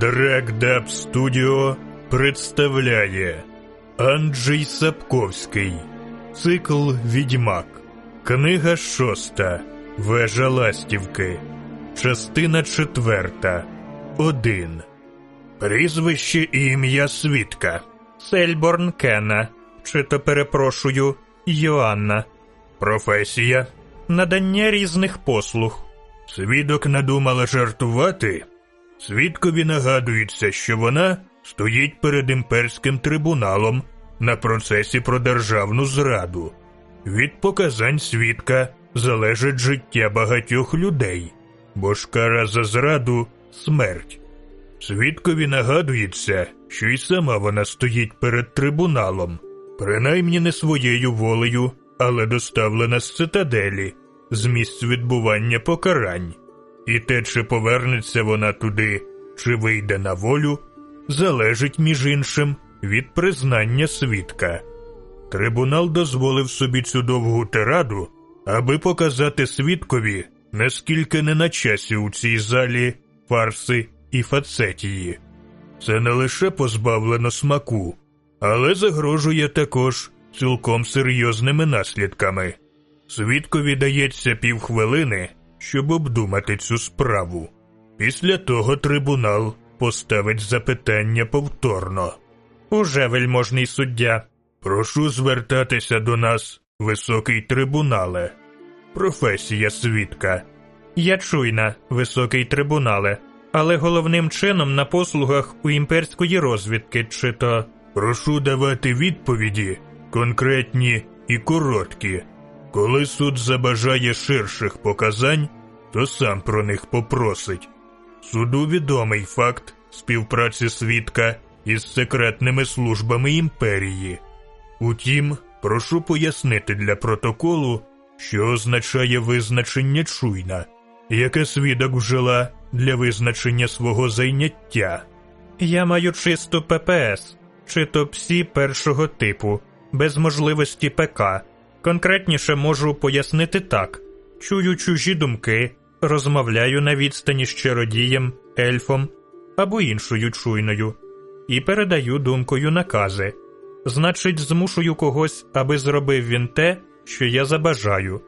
Драгдап Студіо представляє Анджей Сапковський. Цикл Відьмак Книга шоста. Вежа Ластівки Частина четверта. Один. Прізвище і ім'я свідка. Сельборн Кена. Чи то перепрошую Йоанна. Професія. Надання різних послуг. Свідок надумала жартувати Свідкові нагадується, що вона стоїть перед імперським трибуналом на процесі про державну зраду. Від показань свідка залежить життя багатьох людей, бо ж кара за зраду смерть. Свідкові нагадується, що й сама вона стоїть перед трибуналом, принаймні не своєю волею, але доставлена з цитаделі, з місць відбування покарань. І те, чи повернеться вона туди, чи вийде на волю, залежить, між іншим, від признання свідка. Трибунал дозволив собі цю довгу тираду, аби показати свідкові, наскільки не на часі у цій залі фарси і фацетії. Це не лише позбавлено смаку, але загрожує також цілком серйозними наслідками. Свідкові дається півхвилини щоб обдумати цю справу. Після того трибунал поставить запитання повторно. Уже вельможний суддя. Прошу звертатися до нас, високий трибунале. Професія свідка. Я чуйна, високий трибунале, але головним чином на послугах у імперської розвідки чи то. Прошу давати відповіді конкретні і короткі. Коли суд забажає ширших показань, то сам про них попросить. Суду відомий факт співпраці свідка із секретними службами імперії. Утім, прошу пояснити для протоколу, що означає визначення чуйна, яке свідок вжила для визначення свого зайняття. Я маю чисту ППС, чи то псі першого типу, без можливості ПК. Конкретніше можу пояснити так: чую чужі думки, розмовляю на відстані з чародієм, ельфом або іншою чуйною, і передаю думкою накази. Значить, змушую когось, аби зробив він те, що я забажаю.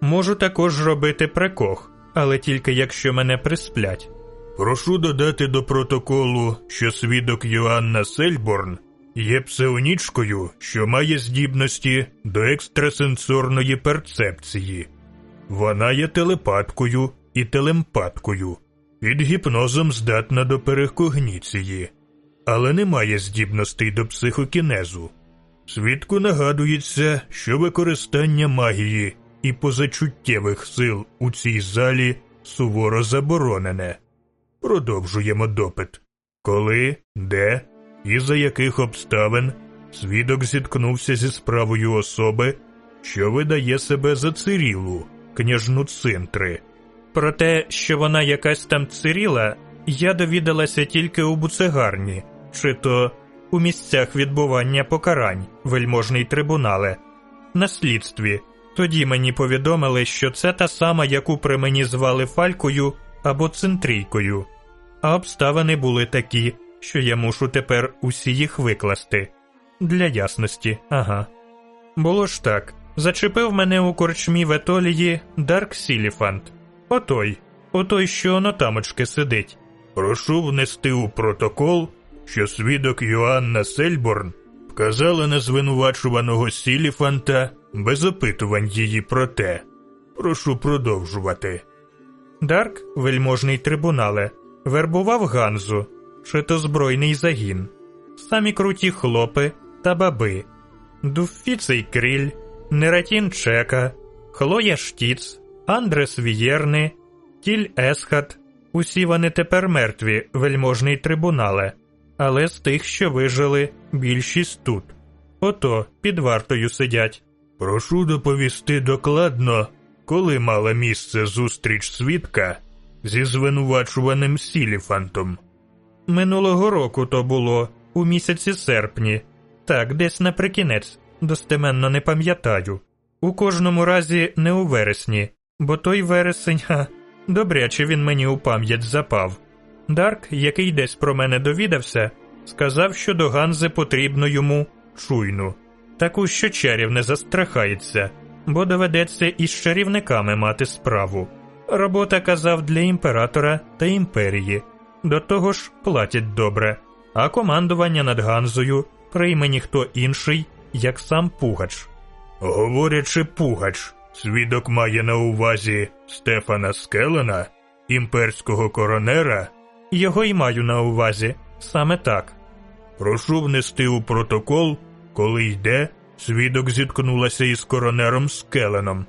Можу також робити прекох, але тільки якщо мене присплять. Прошу додати до протоколу, що свідок Йоанна Сельборн є псеонічкою, що має здібності до екстрасенсорної перцепції. Вона є телепаткою і телемпаткою, під гіпнозом здатна до перекогніції, але не має здібностей до психокінезу. Свідку нагадується, що використання магії і позачуттєвих сил у цій залі суворо заборонене. Продовжуємо допит. Коли, де і за яких обставин свідок зіткнувся зі справою особи, що видає себе за цирілу, княжну цинтри. Про те, що вона якась там циріла, я довідалася тільки у буцегарні, чи то у місцях відбування покарань, вельможний трибунале, на слідстві. Тоді мені повідомили, що це та сама, яку при мені звали Фалькою або Центрійкою, а обставини були такі, що я мушу тепер усі їх викласти. Для ясності, ага. Було ж так. Зачепив мене у корчмі в Етолії Дарк Сіліфант. Отой, отой, що отамочки сидить. Прошу внести у протокол, що свідок Йоанна Сельборн вказала на звинувачуваного Сіліфанта без опитувань її про те. Прошу продовжувати. Дарк, вельможний трибунале, вербував Ганзу, чи то збройний загін, самі круті хлопи та баби, Дуфіцей Кріль, Нератін Чека, Хлоя Штіц, Андрес Вієрни, Тіль Есхат. Усі вони тепер мертві, вельможний трибунале, але з тих, що вижили, більшість тут. Ото під вартою сидять. Прошу доповісти докладно, коли мала місце зустріч свідка зі звинувачуваним Сіліфантом. Минулого року то було, у місяці серпні, так, десь наприкінець, достеменно не пам'ятаю. У кожному разі не у вересні, бо той вересень, ха, добряче він мені у пам'ять запав. Дарк, який десь про мене довідався, сказав, що до Ганзи потрібно йому чуйну, таку, що чарів не застрахається, бо доведеться із чарівниками мати справу. Робота казав для імператора та імперії. До того ж, платять добре, а командування над Ганзою прийме ніхто інший, як сам Пугач. Говорячи Пугач, свідок має на увазі Стефана Скелена, імперського коронера. Його й маю на увазі, саме так. Прошу внести у протокол, коли йде, свідок зіткнулася із коронером Скеленом.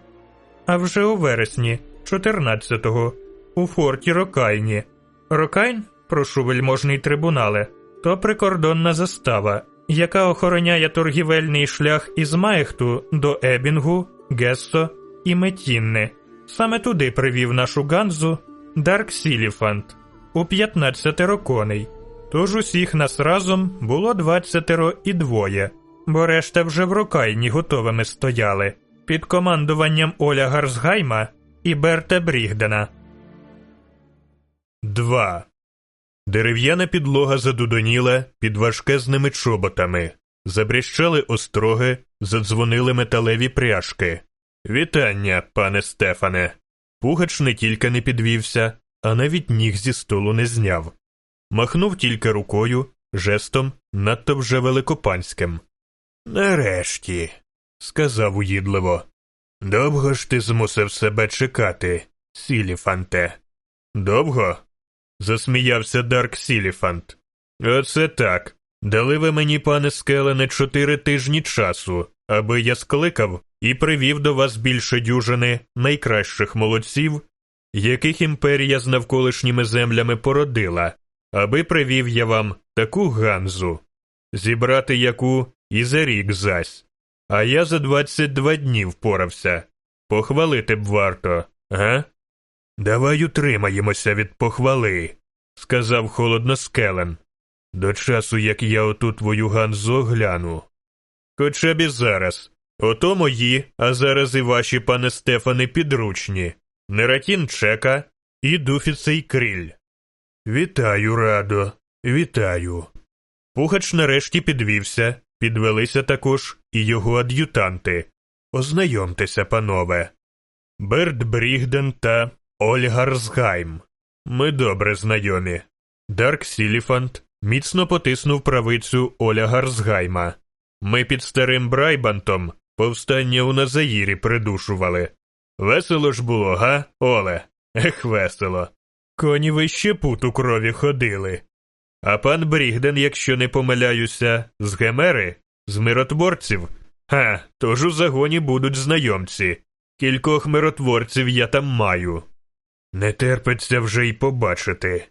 А вже у вересні, 14-го, у форті Рокайні. Рокайн, прошу вельможний трибунале, то прикордонна застава, яка охороняє торгівельний шлях із Маехту до Ебінгу, Гессо і Метінни. Саме туди привів нашу Ганзу Дарк Сіліфант у 15 коней. Тож усіх нас разом було 20 і двоє, бо решта вже в Рокайні готовими стояли під командуванням Оля Гарсгайма і Берта Брігдена. 2. Дерев'яна підлога задудоніла під важкезними чоботами. Забріщали остроги, задзвонили металеві пряжки. Вітання, пане Стефане. Пугач не тільки не підвівся, а навіть ніг зі столу не зняв. Махнув тільки рукою, жестом, надто вже великопанським. Нарешті, сказав уїдливо. Довго ж ти змусив себе чекати, Сіліфанте. Довго? засміявся Дарк Сіліфант. Оце так. Дали ви мені, пане Скелене, чотири тижні часу, аби я скликав і привів до вас більше дюжини найкращих молодців, яких імперія з навколишніми землями породила, аби привів я вам таку ганзу, зібрати яку і за рік зась. А я за двадцять два дні впорався. Похвалити б варто, га? Давай утримаємося від похвали, сказав холодно Скелен. До часу, як я оту твою ганзу гляну. Хоча б і зараз. Ото мої, а зараз і ваші, пане Стефане, підручні. Нератін Чека і Дуфіцей Кріль. Вітаю, радо, вітаю. Пугач нарешті підвівся, підвелися також і його ад'ютанти. Ознайомтеся, панове. Берт Брігден та Оль Гарсгайм. Ми добре знайомі. Дарк Сіліфант міцно потиснув правицю Оля Гарсгайма. Ми під старим Брайбантом повстання у Назаїрі придушували. Весело ж було, га, Оле? Ех, весело. Коні вище пут у крові ходили. А пан Брігден, якщо не помиляюся, з Гемери, з миротворців. Ха, тож у загоні будуть знайомці. Кількох миротворців я там маю. Не терпиться вже їх побачити.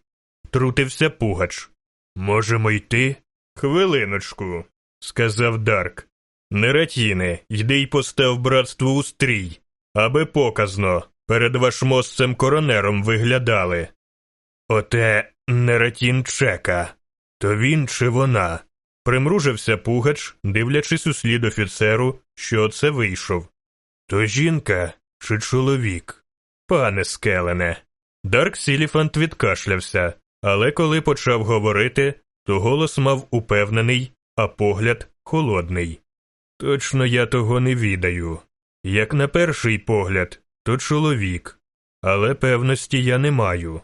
Втрутився Пугач. Можемо йти? Хвилиночку, сказав Дарк. Нератіне, йди й постав братство у стрій, аби показно перед вашмосцем коронером виглядали. Оте Нератін Чека. То він чи вона? Примружився Пугач, дивлячись у слід офіцеру, що це вийшов. То жінка чи чоловік? Пане Скелене. Дарк Сіліфант відкашлявся, але коли почав говорити, то голос мав упевнений, а погляд холодний. Точно я того не відаю. Як на перший погляд, то чоловік, але певності я не маю.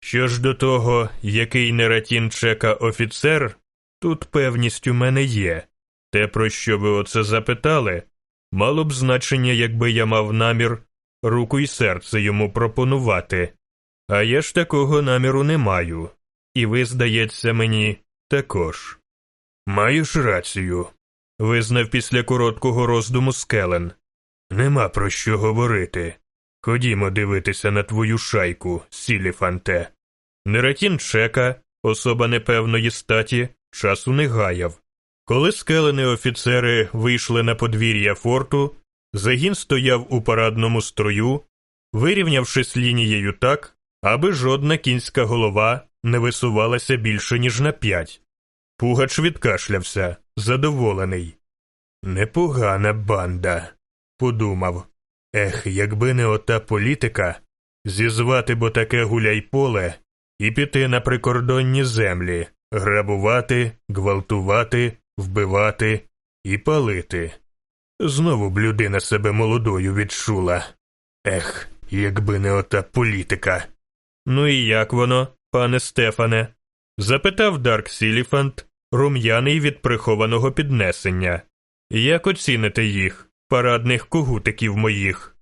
Що ж до того, який нератін чека офіцер, тут певність у мене є. Те, про що ви оце запитали, мало б значення, якби я мав намір руку і серце йому пропонувати. А я ж такого наміру не маю. І ви, здається, мені також. Маєш рацію, визнав після короткого роздуму скелен. Нема про що говорити. Ходімо дивитися на твою шайку, Сіліфанте. Нератін чека, особа непевної статі, часу не гаяв. Коли скелені офіцери вийшли на подвір'я форту, загін стояв у парадному строю, вирівнявшись лінією так, аби жодна кінська голова не висувалася більше, ніж на п'ять. Пугач відкашлявся, задоволений. Непогана банда, подумав. Ех, якби не ота політика, зізвати бо таке гуляй поле і піти на прикордонні землі, грабувати, гвалтувати, вбивати і палити. Знову б людина себе молодою відчула. Ех, якби не ота політика. Ну і як воно, пане Стефане? запитав Дарк Сіліфант, рум'яний від прихованого піднесення. Як оціните їх, парадних когутиків моїх?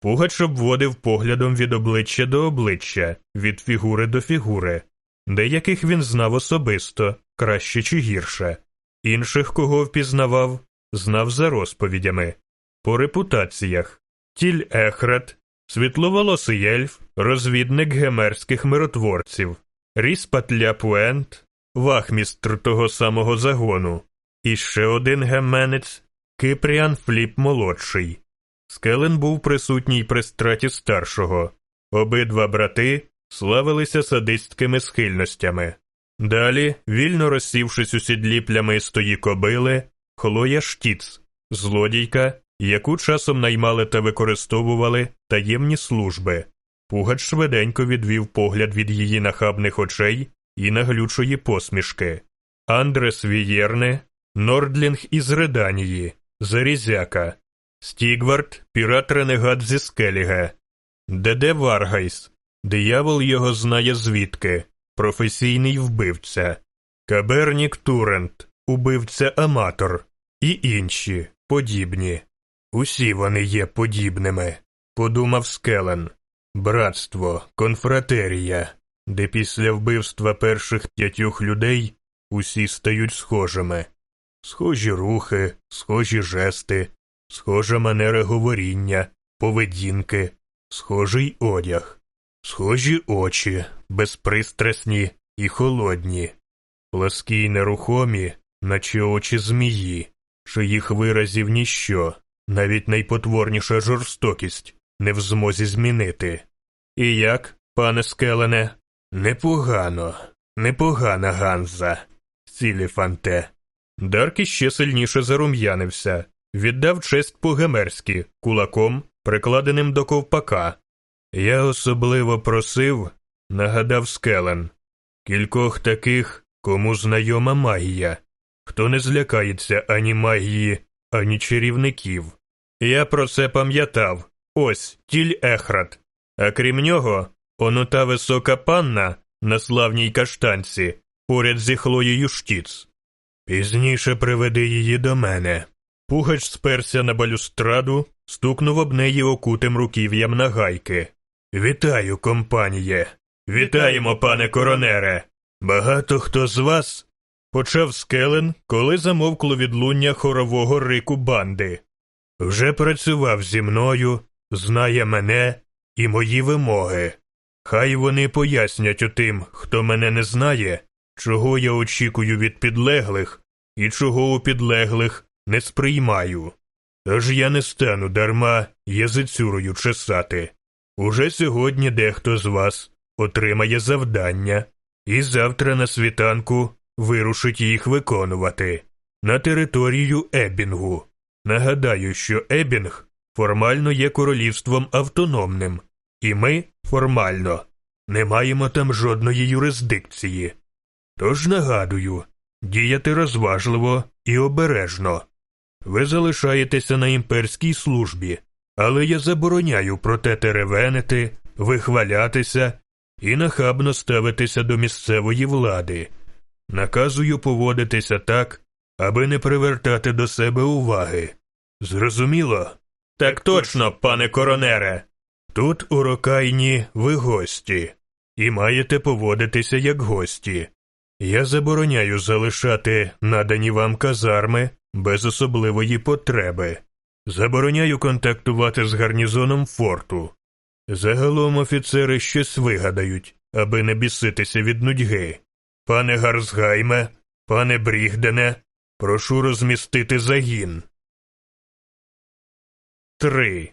Пугач обводив поглядом від обличчя до обличчя, від фігури до фігури, деяких він знав особисто, краще чи гірше, інших, кого впізнавав, знав за розповідями, по репутаціях тіль Ехрат, світловолосий ельф, розвідник гемерських миротворців, Ріспатля Пуент, вахмістр того самого загону, і ще один геменець Кипріан Фліп молодший. Скелен був присутній при страті старшого. Обидва брати славилися садистськими схильностями. Далі, вільно розсівшись у сідлі плямистої кобили, Хлоя Штіц, злодійка, яку часом наймали та використовували таємні служби. Пугач швиденько відвів погляд від її нахабних очей і наглючої посмішки. Андрес Вієрне, Нордлінг із Реданії, Зарізяка, Стігвард, пірат ренегат зі Скеліга, Деде Варгайс, диявол його знає звідки, професійний вбивця, Кабернік Турент, убивця аматор і інші подібні. Усі вони є подібними, подумав Скелен. Братство, конфратерія, де після вбивства перших п'ятьох людей усі стають схожими, схожі рухи, схожі жести, схожа манера говоріння, поведінки, схожий одяг, схожі очі, безпристрасні і холодні, пласкі й нерухомі, наче очі змії, що їх виразів ніщо, навіть найпотворніша жорстокість не в змозі змінити. І як, пане Скелене? Непогано, непогана Ганза, Сіліфанте. Дарк іще сильніше зарум'янився, віддав честь по-гемерськи, кулаком, прикладеним до ковпака. Я особливо просив, нагадав Скелен, кількох таких, кому знайома магія, хто не злякається ані магії, ані чарівників. Я про це пам'ятав ось тіль Ехрат. А крім нього, онута висока панна на славній каштанці, поряд зі Хлоєю Штіц. Пізніше приведи її до мене. Пугач сперся на балюстраду, стукнув об неї окутим руків'ям на гайки. Вітаю, компаніє. Вітаємо, пане коронере. Багато хто з вас. Почав скелен, коли замовкло відлуння хорового рику банди. Вже працював зі мною, знає мене і мої вимоги. Хай вони пояснять отим, хто мене не знає, чого я очікую від підлеглих і чого у підлеглих не сприймаю. Тож я не стану дарма язицюрою чесати. Уже сьогодні дехто з вас отримає завдання, і завтра на світанку вирушить їх виконувати на територію Ебінгу. Нагадаю, що Ебінг формально є королівством автономним, і ми формально не маємо там жодної юрисдикції. Тож нагадую, діяти розважливо і обережно. Ви залишаєтеся на імперській службі, але я забороняю проте теревенити, вихвалятися і нахабно ставитися до місцевої влади. Наказую поводитися так, аби не привертати до себе уваги. Зрозуміло? Так точно, пане коронере. Тут у Рокайні ви гості, і маєте поводитися як гості. Я забороняю залишати надані вам казарми без особливої потреби. Забороняю контактувати з гарнізоном форту. Загалом офіцери щось вигадають, аби не біситися від нудьги. Пане Гарсгайме, пане Брігдене, прошу розмістити загін. 3.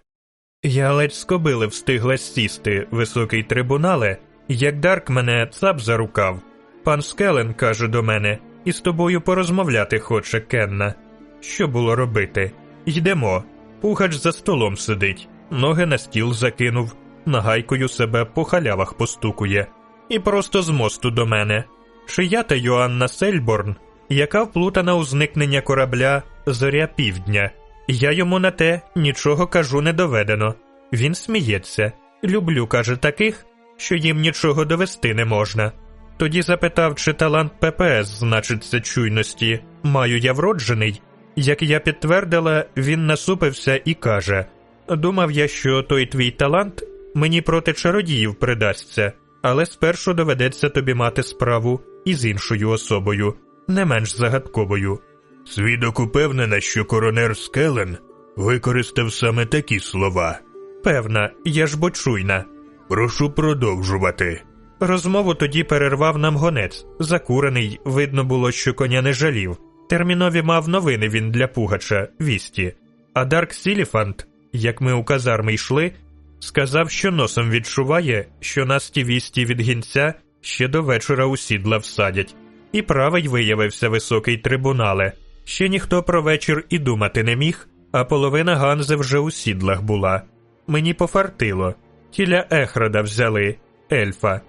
Я ледь з кобили встигла сісти, високий трибунале, як Дарк мене цап за рукав. Пан Скелен каже до мене, і з тобою порозмовляти хоче Кенна. Що було робити? Йдемо. Пугач за столом сидить, ноги на стіл закинув, нагайкою себе по халявах постукує. і просто з мосту до мене. Чи я та Йоанна Сельборн, яка вплутана у зникнення корабля Зоря Півдня. Я йому на те нічого кажу не доведено. Він сміється. Люблю, каже, таких, що їм нічого довести не можна. Тоді запитав, чи талант ППС значиться чуйності, маю я вроджений. Як я підтвердила, він насупився і каже: Думав я, що той твій талант мені проти чародіїв придасться, але спершу доведеться тобі мати справу із іншою особою, не менш загадковою. Свідок упевнена, що коронер Скелен використав саме такі слова. Певна, я ж бочуйна. Прошу продовжувати. Розмову тоді перервав нам гонець. Закурений, видно було, що коня не жалів. Термінові мав новини він для Пугача, вісті. А Дарк Сіліфант, як ми у казарми йшли, сказав, що носом відчуває, що нас ті вісті від гінця ще до вечора у сідла всадять. І правий виявився високий трибунале. Ще ніхто про вечір і думати не міг, а половина Ганзи вже у сідлах була. Мені пофартило. Тіля Ехрада взяли, ельфа.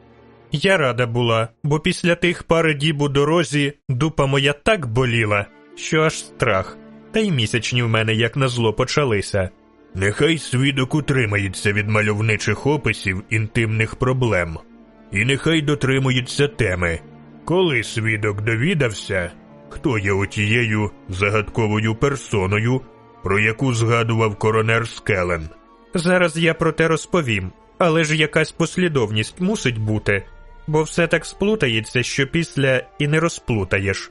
Я рада була, бо після тих пари діб у дорозі дупа моя так боліла, що аж страх, та й місячні в мене, як назло, почалися. Нехай свідок утримається від мальовничих описів інтимних проблем, і нехай дотримується теми. Коли свідок довідався, хто є отією загадковою персоною, про яку згадував коронер Скелен. Зараз я про те розповім, але ж якась послідовність мусить бути, бо все так сплутається, що після і не розплутаєш.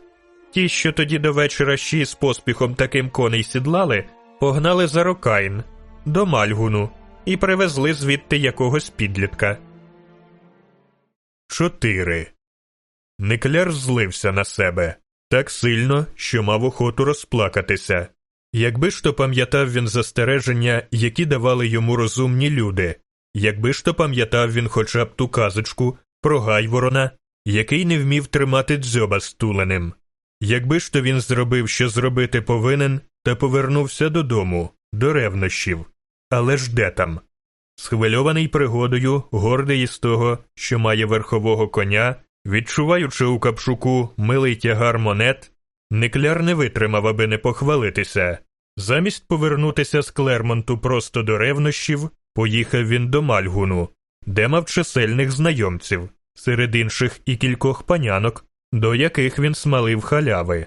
Ті, що тоді до вечора ще з поспіхом таким коней сідлали, погнали за Рокайн до Мальгуну і привезли звідти якогось підлітка. 4. Никляр злився на себе так сильно, що мав охоту розплакатися. Якби ж то пам'ятав він застереження, які давали йому розумні люди, якби ж то пам'ятав він хоча б ту казочку про Гайворона, який не вмів тримати дзьоба стуленим, якби ж то він зробив, що зробити повинен, та повернувся додому, до ревнощів. Але ж де там? Схвильований пригодою, гордий із того, що має верхового коня, відчуваючи у капшуку милий тягар монет, Никляр не витримав, аби не похвалитися. Замість повернутися з Клермонту просто до ревнощів, поїхав він до Мальгуну, де мав чисельних знайомців, серед інших і кількох панянок, до яких він смалив халяви.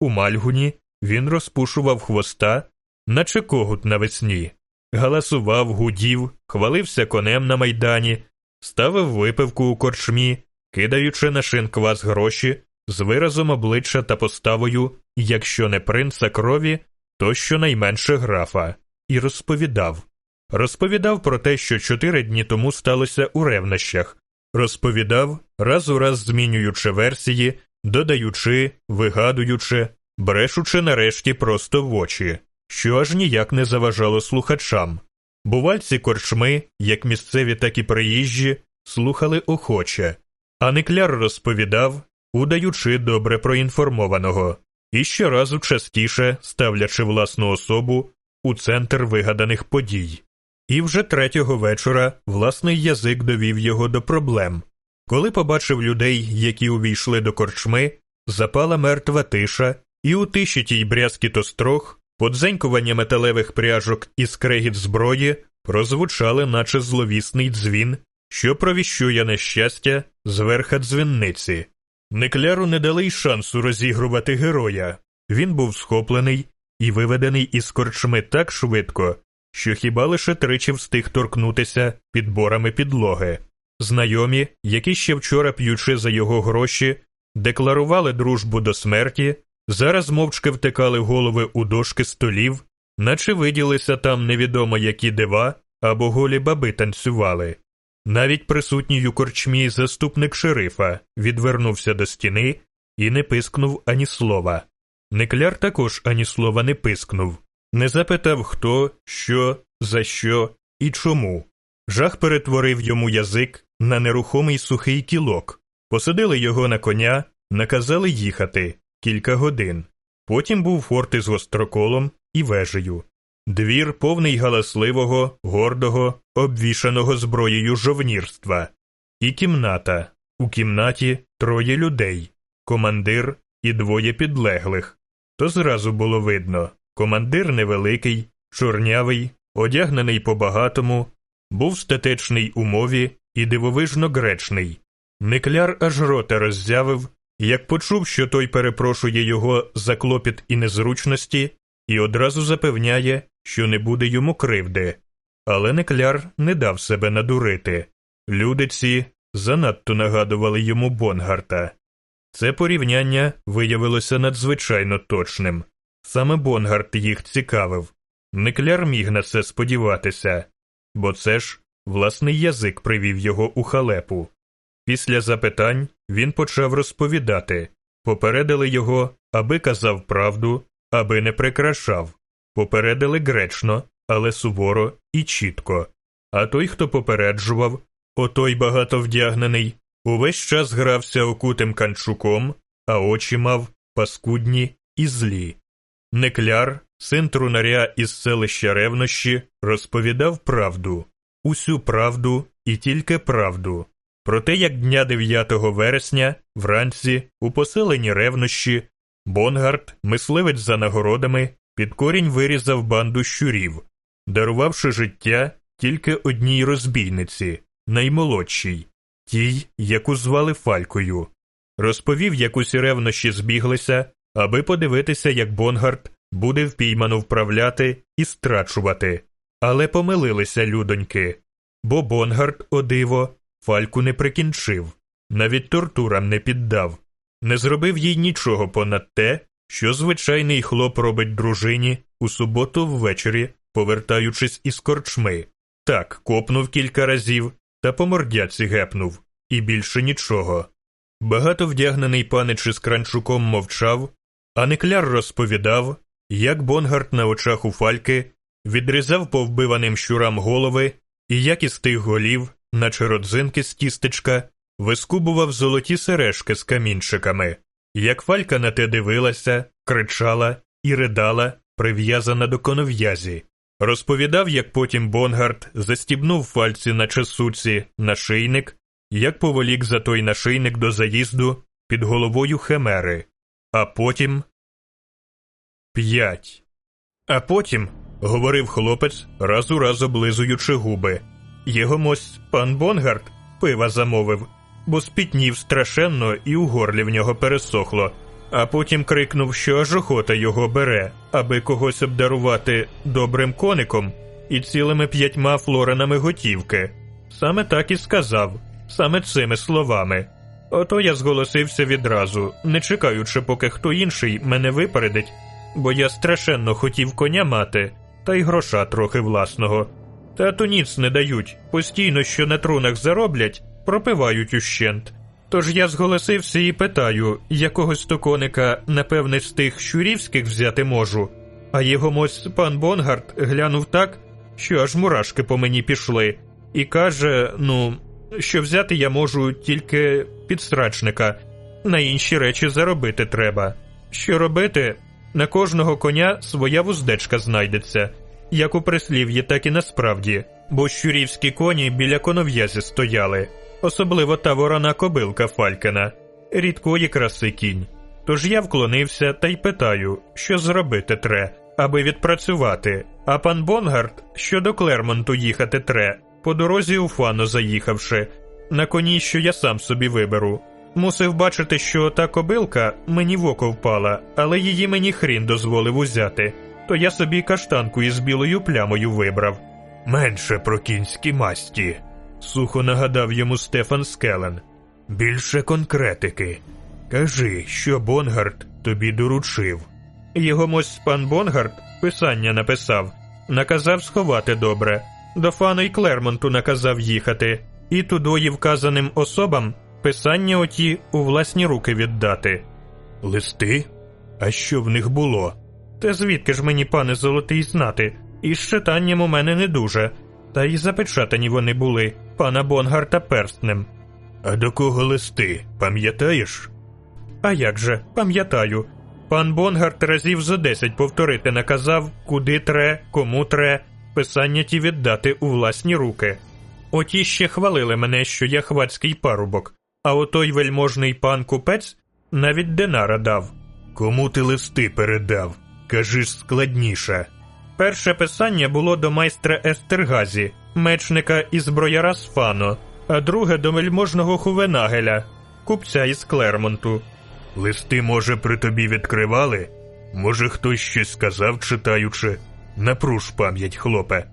У Мальгуні він розпушував хвоста, наче когут навесні, галасував, гудів, хвалився конем на майдані, ставив випивку у корчмі, кидаючи на шинквас гроші з виразом обличчя та поставою, якщо не принца крові, то щонайменше графа, і розповідав. Розповідав про те, що чотири дні тому сталося у ревнощах, розповідав, раз у раз змінюючи версії, додаючи, вигадуючи, брешучи нарешті просто в очі, що аж ніяк не заважало слухачам. Бувальці корчми, як місцеві, так і приїжджі, слухали охоче, а Никляр розповідав, удаючи добре проінформованого, і щоразу частіше ставлячи власну особу у центр вигаданих подій. І вже третього вечора власний язик довів його до проблем. Коли побачив людей, які увійшли до корчми, запала мертва тиша, і у тиші тій брязкіт острог, подзенькування металевих пряжок і скрегіт зброї прозвучали, наче зловісний дзвін, що провіщує нещастя з верха дзвінниці. Некляру не дали й шансу розігрувати героя. Він був схоплений і виведений із корчми так швидко, що хіба лише тричі встиг торкнутися підборами підлоги. Знайомі, які ще вчора п'ючи за його гроші, декларували дружбу до смерті, зараз мовчки втикали голови у дошки столів, наче виділися там невідомо які дива або голі баби танцювали. Навіть присутній у корчмі заступник шерифа відвернувся до стіни і не пискнув ані слова. Некляр також ані слова не пискнув, не запитав, хто, що, за що і чому. Жах перетворив йому язик на нерухомий сухий кілок, посадили його на коня, наказали їхати кілька годин. Потім був форт із гостроколом і вежею. Двір повний галасливого, гордого, обвішаного зброєю жовнірства, і кімната, У кімнаті троє людей командир і двоє підлеглих. То зразу було видно командир невеликий, чорнявий, одягнений по багатому, був статечний у мові і дивовижно гречний. Никляр аж рота роззявив, як почув, що той перепрошує його за клопіт і незручності, і одразу запевняє, що не буде йому кривди. Але Некляр не дав себе надурити. Люди ці занадто нагадували йому Бонгарта. Це порівняння виявилося надзвичайно точним. Саме Бонгарт їх цікавив. Некляр міг на це сподіватися, бо це ж власний язик привів його у халепу. Після запитань він почав розповідати попередили його, аби казав правду, аби не прикрашав, попередили гречно, але суворо і чітко. А той, хто попереджував, отой багато вдягнений, увесь час грався окутим канчуком, а очі мав паскудні і злі. Некляр, син трунаря із селища ревнощі, розповідав правду, усю правду і тільки правду. Про те, як дня 9 вересня, вранці, у поселенні ревнощі, Бонгард, мисливець за нагородами, під корінь вирізав банду щурів, дарувавши життя тільки одній розбійниці, наймолодшій, тій, яку звали Фалькою. Розповів, як усі ревнощі збіглися, аби подивитися, як Бонгард буде впіймано вправляти і страчувати. Але помилилися людоньки, бо Бонгард, о диво, Фальку не прикінчив, навіть тортурам не піддав, не зробив їй нічого понад те, що звичайний хлоп робить дружині у суботу ввечері, повертаючись із корчми. Так, копнув кілька разів та по мордяці гепнув, і більше нічого. Багато вдягнений панич із кранчуком мовчав, а Некляр розповідав, як Бонгард на очах у фальки відрізав повбиваним щурам голови, і як із тих голів наче родзинки з тістечка, вискубував золоті сережки з камінчиками. Як фалька на те дивилася, кричала і ридала, прив'язана до конов'язі. Розповідав, як потім Бонгард застібнув фальці на чесуці нашийник, як поволік за той нашийник до заїзду під головою Химери, а потім. П'ять. А потім, говорив хлопець, раз у раз облизуючи губи. Його мось пан Бонгард пива замовив, бо спітнів страшенно і у горлі в нього пересохло, а потім крикнув, що аж охота його бере, аби когось обдарувати добрим коником і цілими п'ятьма флоринами готівки. Саме так і сказав, саме цими словами. Ото я зголосився відразу, не чекаючи, поки хто інший мене випередить, бо я страшенно хотів коня мати, та й гроша трохи власного. Тато ніц не дають, постійно, що на трунах зароблять, пропивають ущент. Тож я зголосився і питаю, якогось то коника, напевне, з тих щурівських взяти можу. А його мось пан Бонгард глянув так, що аж мурашки по мені пішли, і каже: ну, що взяти я можу тільки підстрачника, на інші речі заробити треба. Що робити? На кожного коня своя вуздечка знайдеться як у прислів'ї, так і насправді, бо щурівські коні біля конов'язі стояли, особливо та ворона кобилка Фалькена, рідкої краси кінь. Тож я вклонився та й питаю, що зробити тре, аби відпрацювати. А пан Бонгард, що до Клермонту їхати тре, по дорозі у фану заїхавши, на коні, що я сам собі виберу. Мусив бачити, що та кобилка мені в око впала, але її мені хрін дозволив узяти то я собі каштанку із білою плямою вибрав. Менше про кінські масті, сухо нагадав йому Стефан Скелен. Більше конкретики. Кажи, що Бонгард тобі доручив. Його мось пан Бонгард писання написав, наказав сховати добре, до Фану й Клермонту наказав їхати, і тудої вказаним особам писання оті у власні руки віддати. Листи? А що в них було? Та звідки ж мені, пане золотий, знати? І з читанням у мене не дуже, та й запечатані вони були, пана Бонгарта перстнем. А до кого листи, пам'ятаєш? А як же, пам'ятаю. Пан Бонгарт разів за десять повторити наказав, куди тре, кому тре, писання ті віддати у власні руки. Оті ще хвалили мене, що я хвацький парубок, а отой вельможний пан купець навіть динара дав. Кому ти листи передав? Кажи ж складніше. Перше писання було до майстра Естергазі, мечника і зброяра з Фано, а друге до вельможного Хувенагеля, купця із Клермонту. Листи, може, при тобі відкривали? Може, хтось щось сказав, читаючи? Напруж пам'ять, хлопе.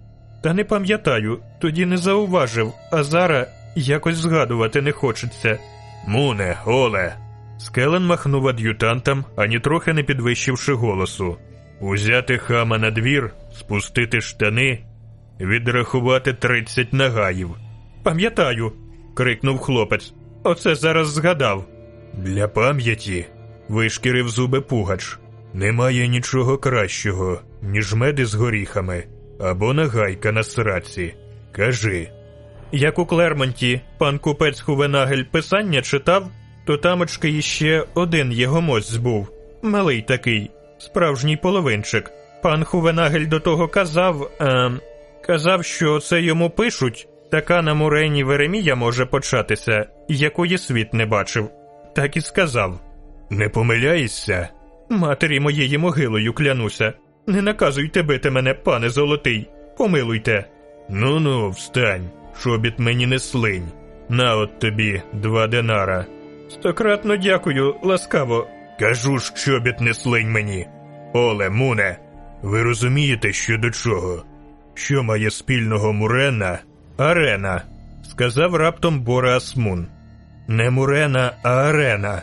Та не пам'ятаю, тоді не зауважив, а зараз якось згадувати не хочеться. Муне, Оле. Скелен махнув ад'ютантам, ані трохи не підвищивши голосу. Узяти хама на двір, спустити штани, відрахувати тридцять нагаїв. Пам'ятаю. крикнув хлопець. Оце зараз згадав. Для пам'яті вишкірив зуби пугач. Немає нічого кращого, ніж меди з горіхами або нагайка на сраці. Кажи. Як у Клермонті пан купець Хувенагель писання читав, то тамочки іще один його мость був, малий такий, справжній половинчик. Пан Хувенагель до того казав, ем, казав, що це йому пишуть, така на мурені Веремія може початися, якої світ не бачив. Так і сказав. Не помиляєшся? Матері моєї могилою клянуся. Не наказуйте бити мене, пане золотий, помилуйте. Ну ну, встань, шобіт мені не слинь. На от тобі два динара. Стократно дякую, ласкаво. Кажу ж, чобіт не слинь мені. Оле, муне, ви розумієте, що до чого? Що має спільного Мурена? Арена, сказав раптом Бореас Мун. Не Мурена, а арена.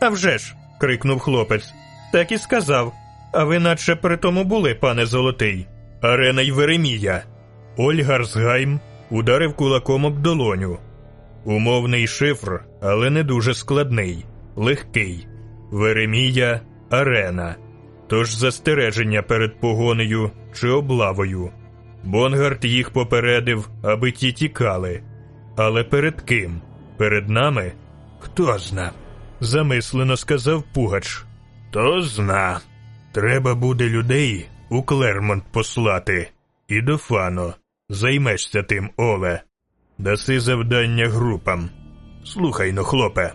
«А вже ж!» – крикнув хлопець. Так і сказав. А ви наче при тому були, пане золотий. Арена й Веремія. Ольгарсгайм ударив кулаком об долоню. Умовний шифр, але не дуже складний, легкий. Веремія арена. Тож застереження перед погонею чи облавою. Бонгард їх попередив, аби ті тікали. Але перед ким? Перед нами? Хто зна? замислено сказав Пугач. Хто зна. Треба буде людей у Клермонт послати. І до Фано. Займешся тим, Оле. Даси завдання групам. Слухай но, хлопе.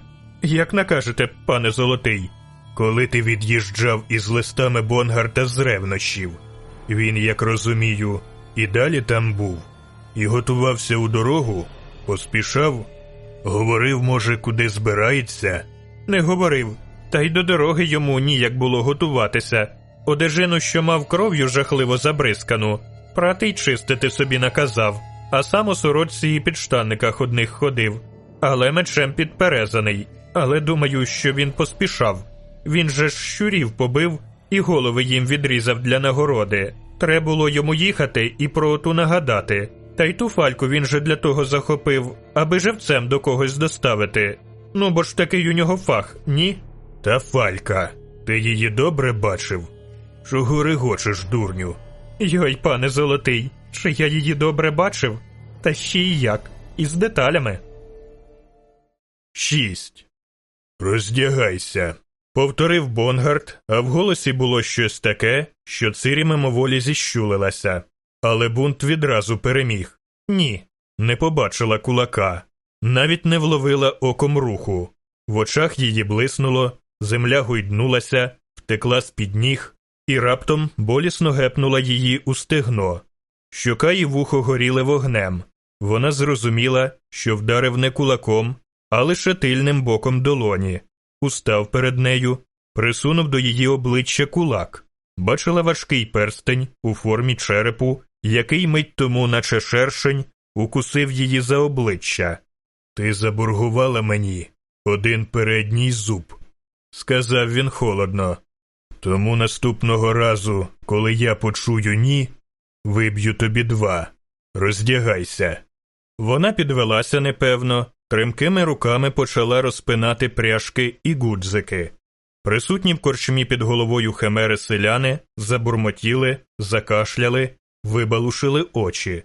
Як накажете, пане золотий, коли ти від'їжджав із листами Бонгарта з ревнощів, він, як розумію, і далі там був, і готувався у дорогу, поспішав, говорив, може, куди збирається. Не говорив, та й до дороги йому ніяк було готуватися. Одежину, що мав кров'ю жахливо забризкану, прати й чистити собі наказав, а сам у сорочці і підштанниках одних ходив, але мечем підперезаний. Але думаю, що він поспішав. Він же ж щурів побив і голови їм відрізав для нагороди. Треба було йому їхати і про оту нагадати. Та й ту фальку він же для того захопив, аби живцем до когось доставити. Ну бо ж такий у нього фах, ні? Та фалька, ти її добре бачив? Чого регочеш, дурню? Йой, пане золотий, чи я її добре бачив? Та ще й як, із деталями. Шість. Роздягайся. Повторив Бонгард, а в голосі було щось таке, що Цирі мимоволі зіщулилася. Але бунт відразу переміг. Ні, не побачила кулака, навіть не вловила оком руху. В очах її блиснуло, земля гойднулася, втекла з під ніг, і раптом болісно гепнула її у стегно. Щока і вухо горіли вогнем. Вона зрозуміла, що вдарив не кулаком, а лише тильним боком долоні, устав перед нею, присунув до її обличчя кулак, бачила важкий перстень у формі черепу, який мить тому, наче шершень, укусив її за обличчя. Ти заборгувала мені один передній зуб, сказав він холодно. Тому наступного разу, коли я почую ні, виб'ю тобі два. Роздягайся. Вона підвелася непевно, тремкими руками почала розпинати пряжки і гудзики. Присутні в корчмі під головою химери селяни забурмотіли, закашляли, вибалушили очі.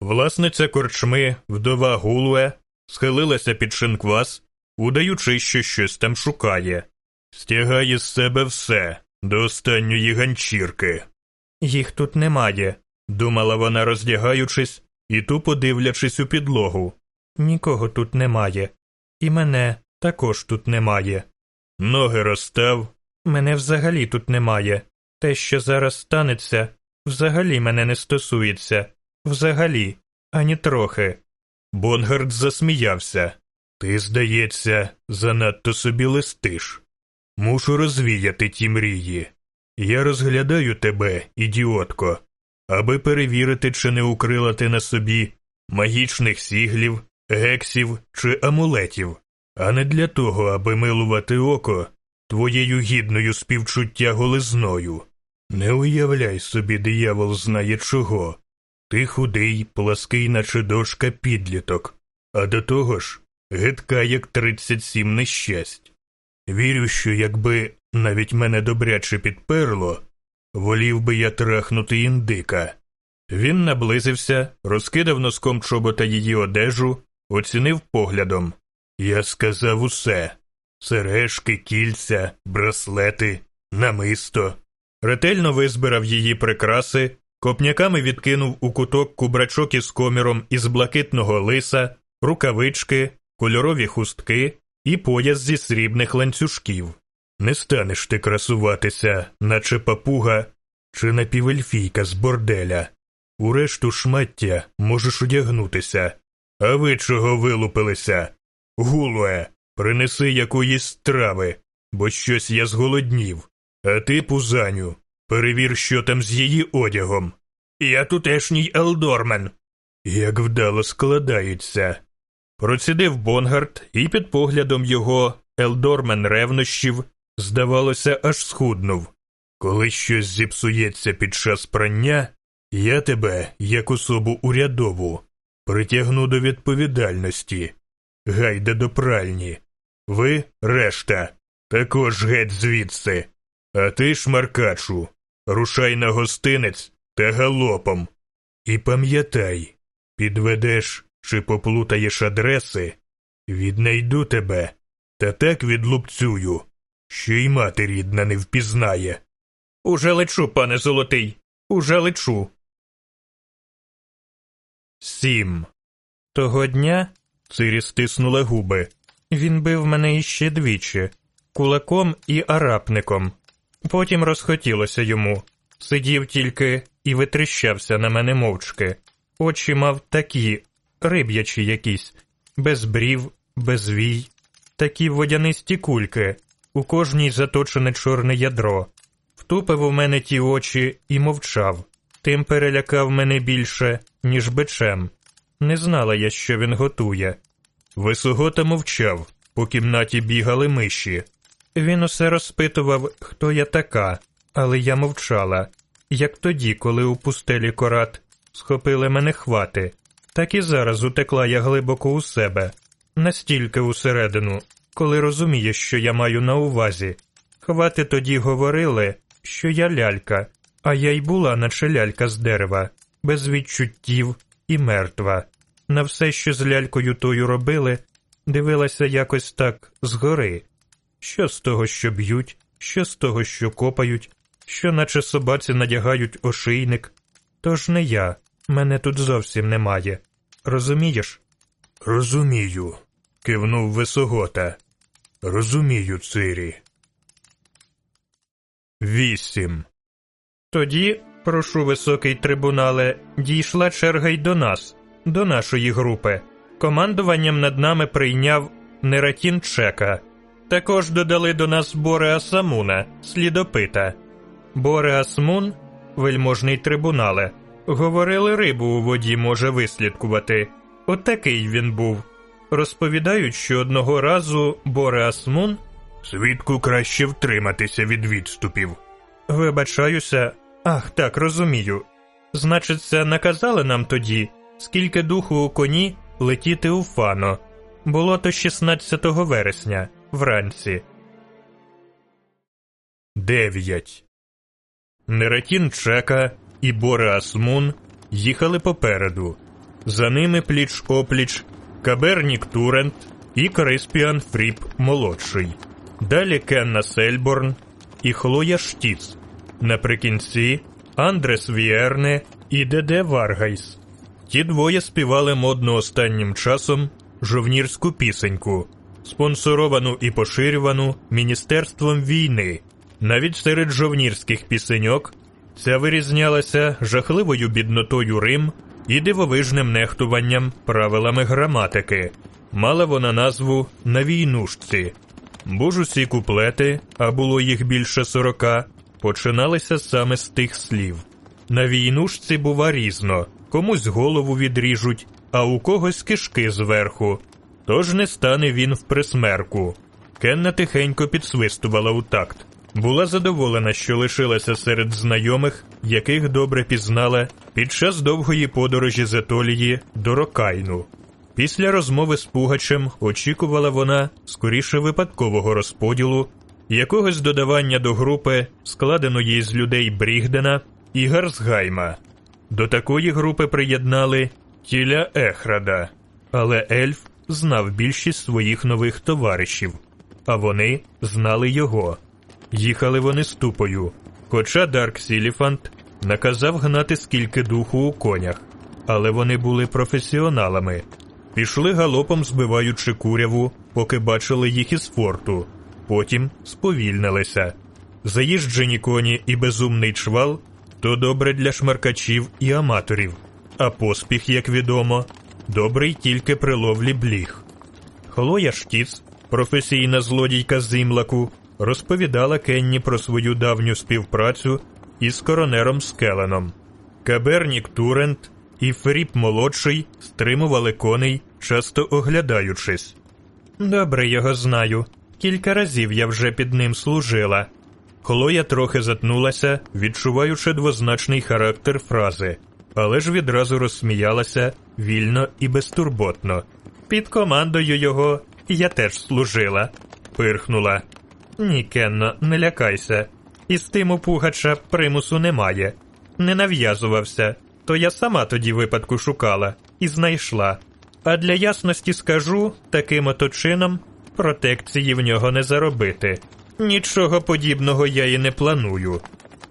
Власниця корчми, вдова Гулуе, схилилася під шинквас, удаючи, що щось там шукає, стягає з себе все до останньої ганчірки. Їх тут немає, думала вона, роздягаючись і тупо дивлячись у підлогу. Нікого тут немає. І мене також тут немає. Ноги розстав. Мене взагалі тут немає. Те, що зараз станеться, взагалі мене не стосується. Взагалі, ані трохи. Бонгард засміявся. Ти, здається, занадто собі лестиш. Мушу розвіяти ті мрії. Я розглядаю тебе, ідіотко, аби перевірити, чи не укрила ти на собі магічних сіглів, гексів чи амулетів, а не для того, аби милувати око твоєю гідною співчуття голизною. Не уявляй собі, диявол знає чого. Ти худий, плаский, наче дошка підліток, а до того ж гидка, як тридцять сім нещасть. Вірю, що якби навіть мене добряче підперло, волів би я трахнути індика. Він наблизився, розкидав носком чобота її одежу, оцінив поглядом. Я сказав усе сережки, кільця, браслети, намисто. Ретельно визбирав її прикраси, копняками відкинув у куток кубрачок із коміром із блакитного лиса, рукавички, кольорові хустки і пояс зі срібних ланцюжків. Не станеш ти красуватися, наче папуга чи напівельфійка з борделя. У решту шмаття можеш одягнутися. А ви чого вилупилися? Гулуе, принеси якоїсь страви, бо щось я зголоднів. А ти, пузаню, перевір, що там з її одягом. Я тутешній Елдормен. Як вдало складаються. Процідив Бонгард, і під поглядом його Елдормен ревнощів, здавалося, аж схуднув. Коли щось зіпсується під час прання, я тебе, як особу урядову, притягну до відповідальності. Гайда до пральні. Ви, решта, також геть звідси. А ти, шмаркачу, рушай на гостинець та галопом. І пам'ятай, підведеш чи поплутаєш адреси, віднайду тебе, та так відлупцюю, що й мати рідна не впізнає. Уже лечу, пане золотий, уже лечу. Сім. Того дня Цирі стиснула губи. Він бив мене іще двічі кулаком і арапником. Потім розхотілося йому. Сидів тільки і витріщався на мене мовчки. Очі мав такі, риб'ячі якісь, без брів, без вій, такі водянисті кульки, у кожній заточене чорне ядро. Втупив у мене ті очі і мовчав, тим перелякав мене більше, ніж бичем. Не знала я, що він готує. Висогота мовчав, по кімнаті бігали миші. Він усе розпитував, хто я така, але я мовчала, як тоді, коли у пустелі корат схопили мене хвати, так і зараз утекла я глибоко у себе, настільки усередину, коли розуміє, що я маю на увазі. Хвати тоді говорили, що я лялька, а я й була, наче лялька з дерева, без відчуттів і мертва. На все, що з лялькою тою робили, дивилася якось так згори. Що з того, що б'ють, що з того, що копають, що наче собаці надягають ошийник. Тож не я, мене тут зовсім немає. Розумієш? Розумію, кивнув висогота. Розумію, Цирі. Вісім. Тоді, прошу високий трибунале, дійшла черга й до нас, до нашої групи. Командуванням над нами прийняв Нератін Чека. Також додали до нас Бореаса Муна, слідопита. Бореас Мун, вельможний трибунале, говорили, рибу у воді може вислідкувати. Отакий він був. Розповідають, що одного разу Бореас Мун свідку краще втриматися від відступів. Вибачаюся, ах, так, розумію. Значиться, наказали нам тоді, скільки духу у конях летіти у Фано. Було то 16 вересня вранці. 9. Нератін Чека і Бореас Мун їхали попереду. За ними пліч опліч Кабернік Турент і Криспіан Фріп молодший. Далі Кенна Сельборн і Хлоя Штіц. Наприкінці Андрес Віерне і Деде Варгайс. Ті двоє співали модно останнім часом жовнірську пісеньку. спонсоровану і поширювану Міністерством війни. Навіть серед жовнірських пісеньок ця вирізнялася жахливою біднотою Рим і дивовижним нехтуванням правилами граматики. Мала вона назву на війнушці. Бо ж усі куплети, а було їх більше сорока, починалися саме з тих слів. На війнушці бува різно, комусь голову відріжуть, а у когось кишки зверху. Тож не стане він в присмерку. Кенна тихенько підсвистувала у такт. Була задоволена, що лишилася серед знайомих, яких добре пізнала під час довгої подорожі з Етолії до Рокайну. Після розмови з Пугачем очікувала вона скоріше випадкового розподілу, якогось додавання до групи, складеної з людей Брігдена і Гарсгайма. До такої групи приєднали Тіля Ехрада, але ельф знав більшість своїх нових товаришів, а вони знали його. Їхали вони ступою, хоча Дарк Сіліфант наказав гнати скільки духу у конях, але вони були професіоналами. Пішли галопом, збиваючи куряву, поки бачили їх із форту, потім сповільнилися. Заїжджені коні і безумний чвал то добре для шмаркачів і аматорів, а поспіх, як відомо, добрий тільки при ловлі бліг. Хлоя Штіц, професійна злодійка з розповідала Кенні про свою давню співпрацю із коронером Скеленом. Кабернік Турент і Фріп молодший стримували коней, часто оглядаючись. Добре його знаю. Кілька разів я вже під ним служила. Хлоя трохи затнулася, відчуваючи двозначний характер фрази, але ж відразу розсміялася вільно і безтурботно. Під командою його я теж служила, пирхнула. Ні, Кенно, не лякайся. Із тим у Пугача примусу немає. Не нав'язувався, то я сама тоді випадку шукала і знайшла. А для ясності скажу, таким ото чином протекції в нього не заробити. Нічого подібного я і не планую.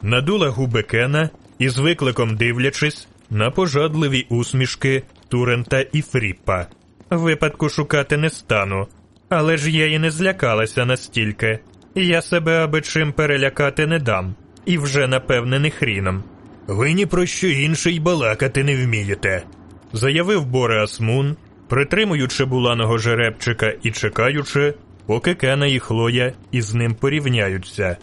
Надула губи Кена і з викликом дивлячись на пожадливі усмішки Турента і Фріппа. Випадку шукати не стану, але ж я і не злякалася настільки. Я себе аби чим перелякати не дам, і вже напевне не хріном. Ви ні про що інше й балакати не вмієте, заявив Бореас Мун, притримуючи буланого жеребчика і чекаючи, поки Кена і Хлоя із ним порівняються.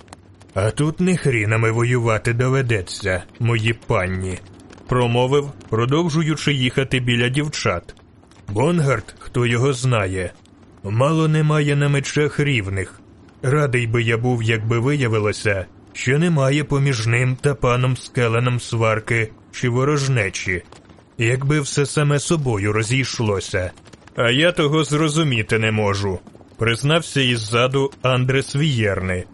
А тут не хрінами воювати доведеться, мої панні, промовив, продовжуючи їхати біля дівчат. Бонгард, хто його знає, мало немає на мечах рівних. Радий би я був, якби виявилося, що немає поміж ним та паном Скеленом сварки чи ворожнечі, якби все саме собою розійшлося. А я того зрозуміти не можу, признався іззаду Андрес Вієрни.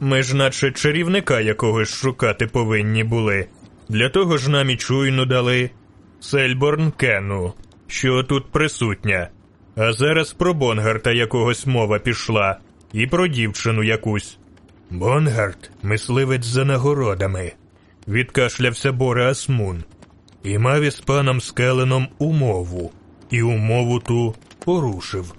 Ми ж наче чарівника якогось шукати повинні були. Для того ж нам і чуйну дали Сельборн Кенну, що тут присутня. А зараз про Бонгарта якогось мова пішла, і про дівчину якусь. Бонгард, мисливець за нагородами, відкашлявся Бореас Мун, і мав із паном Скеленом умову, і умову ту порушив.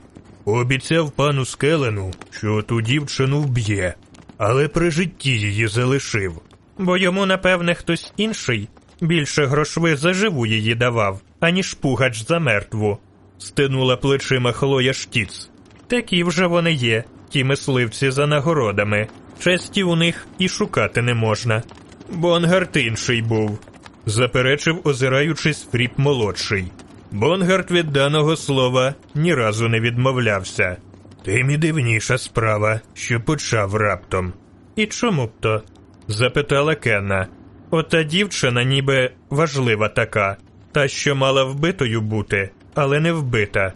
Обіцяв пану Скелену, що ту дівчину вб'є, але при житті її залишив. Бо йому, напевне, хтось інший більше грошви за живу її давав, аніж Пугач за мертву, стенула плечима Хлоя Штіц. Такі вже вони є, ті мисливці за нагородами. Честі у них і шукати не можна. Бонгард інший був, заперечив, озираючись Фріп молодший. Бонгард від даного слова ні разу не відмовлявся. Тим і дивніша справа, що почав раптом. І чому б то? запитала Кенна. Ота дівчина ніби важлива така, та, що мала вбитою бути, але не вбита.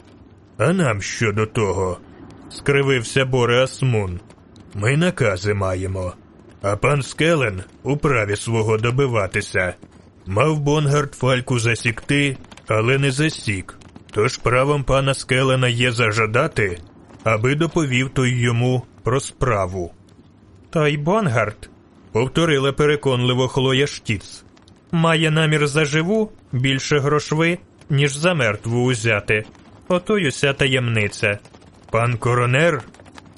А нам що до того? скривився Бореас Мун. Ми накази маємо. А пан Скелен у праві свого добиватися. Мав Бонгард фальку засікти, але не засік. Тож правом пана Скелена є зажадати, аби доповів той йому про справу. Той Бонгард, повторила переконливо Хлоя Штіц, має намір за живу більше грошви, ніж за мертву узяти. Ото й уся таємниця. Пан коронер,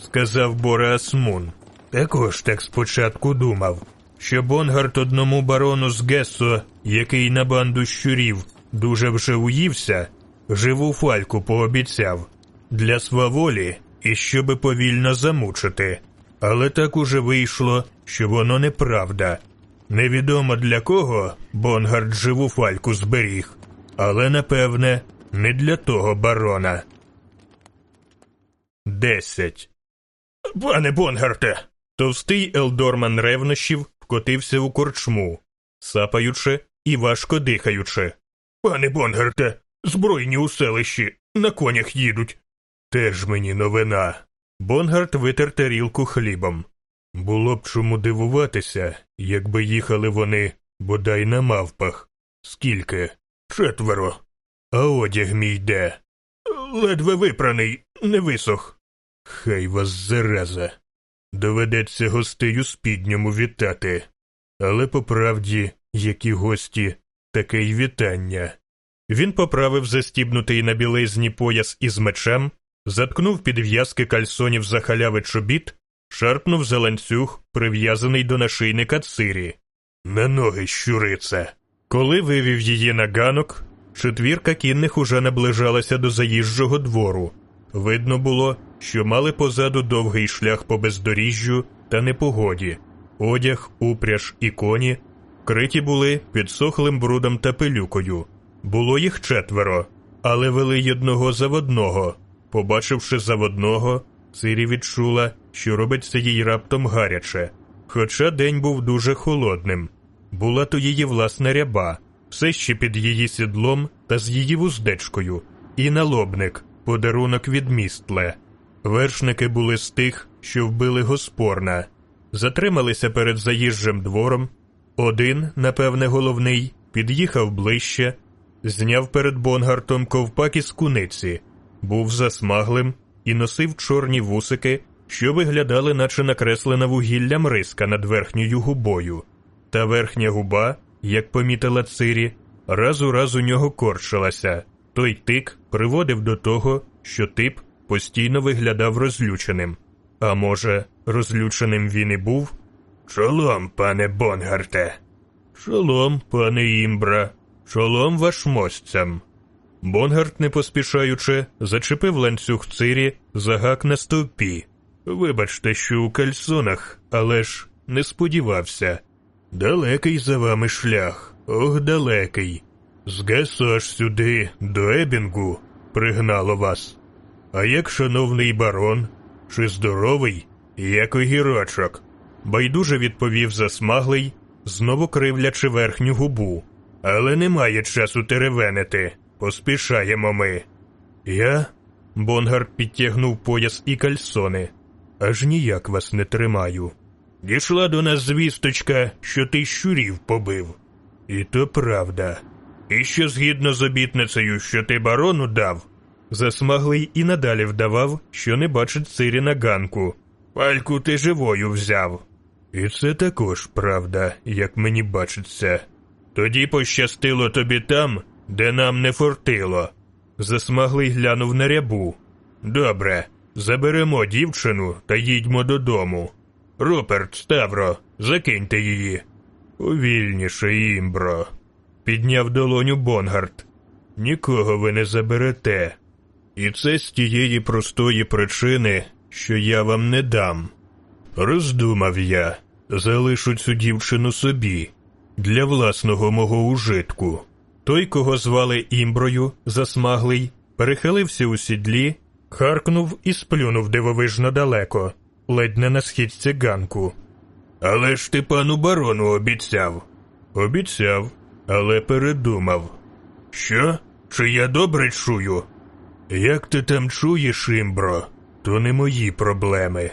сказав Бореас Мун, також так спочатку думав, що Бонгард одному барону з Гессо, який на банду щурів дуже вже уївся, живу Фальку пообіцяв для сваволі і щоби повільно замучити. Але так уже вийшло, що воно неправда. Невідомо для кого Бонгард живу Фальку зберіг, але напевне не для того барона. Десять. Пане Бонгарте. Товстий Елдорман ревнощів вкотився у корчму, сапаючи і важко дихаючи. Пане Бонгарте, збройні у селищі, на конях їдуть. Теж мені новина. Бонгард витер тарілку хлібом. Було б чому дивуватися, якби їхали вони бодай на мавпах. Скільки? Четверо. А одяг мій де? Ледве випраний, не висох. Хай вас зараза. Доведеться гостей у спідньому вітати. Але по правді, які гості, таке й вітання. Він поправив застібнутий на білизні пояс із мечем, заткнув підв'язки кальсонів за халяви чобіт, шарпнув за ланцюг, прив'язаний до нашийника цирі. На ноги, щурице. Коли вивів її на ганок, четвірка кінних уже наближалася до заїжджого двору. Видно було, що мали позаду довгий шлях по бездоріжжю та непогоді. Одяг, упряж і коні криті були підсохлим брудом та пилюкою. Було їх четверо, але вели одного заводного. Побачивши заводного, Цирі відчула, що робиться їй раптом гаряче. Хоча день був дуже холодним. Була то її власна ряба, все ще під її сідлом та з її вуздечкою, і налобник, подарунок від містле. Вершники були з тих, що вбили Госпорна, затрималися перед заїжджим двором. Один, напевне, головний, під'їхав ближче, зняв перед Бонгартом ковпак із куниці, був засмаглим і носив чорні вусики, що виглядали, наче накреслена вугіллям риска над верхньою губою. Та верхня губа, як помітила Цирі, раз у раз у нього корчилася. Той тик приводив до того, що тип постійно виглядав розлюченим. А може, розлюченим він і був? Чолом, пане Бонгарте. Чолом, пане Імбра. Чолом вашмосцям. Бонгард, не поспішаючи, зачепив ланцюг Цирі за гак на стовпі. Вибачте, що у кальсонах, але ж не сподівався. Далекий за вами шлях, ох, далекий. З Гесу аж сюди, до Ебінгу, пригнало вас. А як шановний барон, чи здоровий, як огірочок? Байдуже відповів засмаглий, знову кривлячи верхню губу. Але немає часу теревенити. Поспішаємо ми. Я? Бонгар підтягнув пояс і кальсони. Аж ніяк вас не тримаю. Дійшла до нас звісточка, що ти щурів побив. І то правда. І що згідно з обітницею, що ти барону дав, засмаглий і надалі вдавав, що не бачить цирі на ганку. Пальку ти живою взяв. І це також правда, як мені бачиться. Тоді пощастило тобі там, де нам не фортило. Засмаглий глянув на рябу. Добре, заберемо дівчину та їдьмо додому. Руперт, Ставро, закиньте її. Повільніше, Імбро. Підняв долоню Бонгард. Нікого ви не заберете. І це з тієї простої причини, що я вам не дам. Роздумав я, залишу цю дівчину собі, для власного мого ужитку. Той, кого звали імброю, засмаглий, перехилився у сідлі, харкнув і сплюнув дивовижно далеко, ледь не на східці ганку. Але ж ти пану барону обіцяв. Обіцяв, але передумав. Що? Чи я добре чую? Як ти там чуєш, імбро, то не мої проблеми.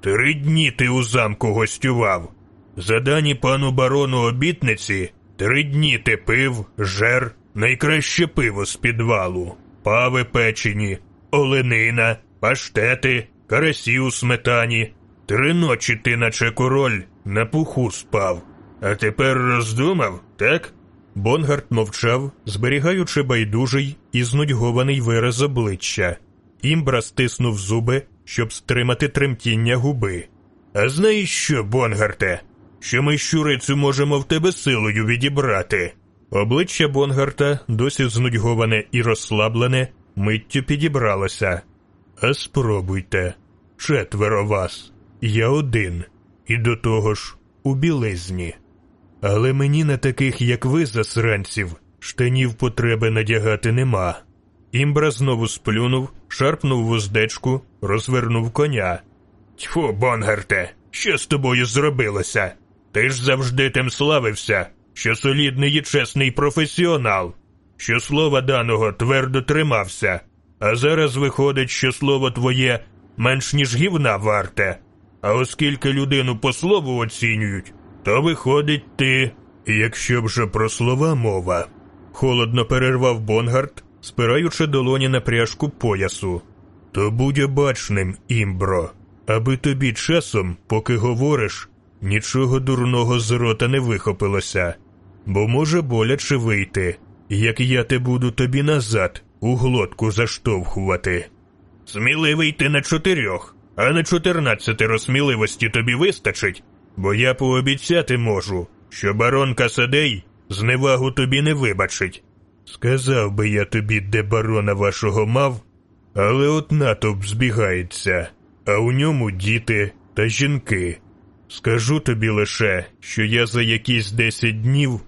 Три дні ти у замку гостював. За дані пану барону обітниці, три дні ти пив, жер, найкраще пиво з підвалу, пави печені, оленина, паштети, карасі у сметані. Три ночі ти, наче король, на пуху спав. А тепер роздумав, так? Бонгард мовчав, зберігаючи байдужий і знудьгований вираз обличчя. Імбра стиснув зуби, щоб стримати тремтіння губи. А знаєш що, Бонгарте? Що ми щурицю можемо в тебе силою відібрати. Обличчя Бонгарта, досі знудьговане і розслаблене, миттю підібралося. А спробуйте. Четверо вас. Я один. І до того ж у білизні. Але мені на таких, як ви, засранців, штанів потреби надягати нема. Імбра знову сплюнув, шарпнув вуздечку, розвернув коня. Тьфу, Бонгарте, що з тобою зробилося? Ти ж завжди тим славився, що солідний і чесний професіонал, що слова даного твердо тримався, а зараз виходить, що слово твоє менш ніж гівна варте. А оскільки людину по слову оцінюють, то виходить ти, якщо вже про слова мова. Холодно перервав Бонгард, спираючи долоні на пряжку поясу. То будь обачним, імбро, аби тобі часом, поки говориш, нічого дурного з рота не вихопилося, бо може боляче вийти, як я те буду тобі назад у глотку заштовхувати. Сміливий ти на чотирьох, а на чотирнадцятеро сміливості тобі вистачить, бо я пообіцяти можу, що барон Касадей зневагу тобі не вибачить. Сказав би я тобі, де барона вашого мав, але от натовп збігається, а у ньому діти та жінки. Скажу тобі лише, що я за якісь десять днів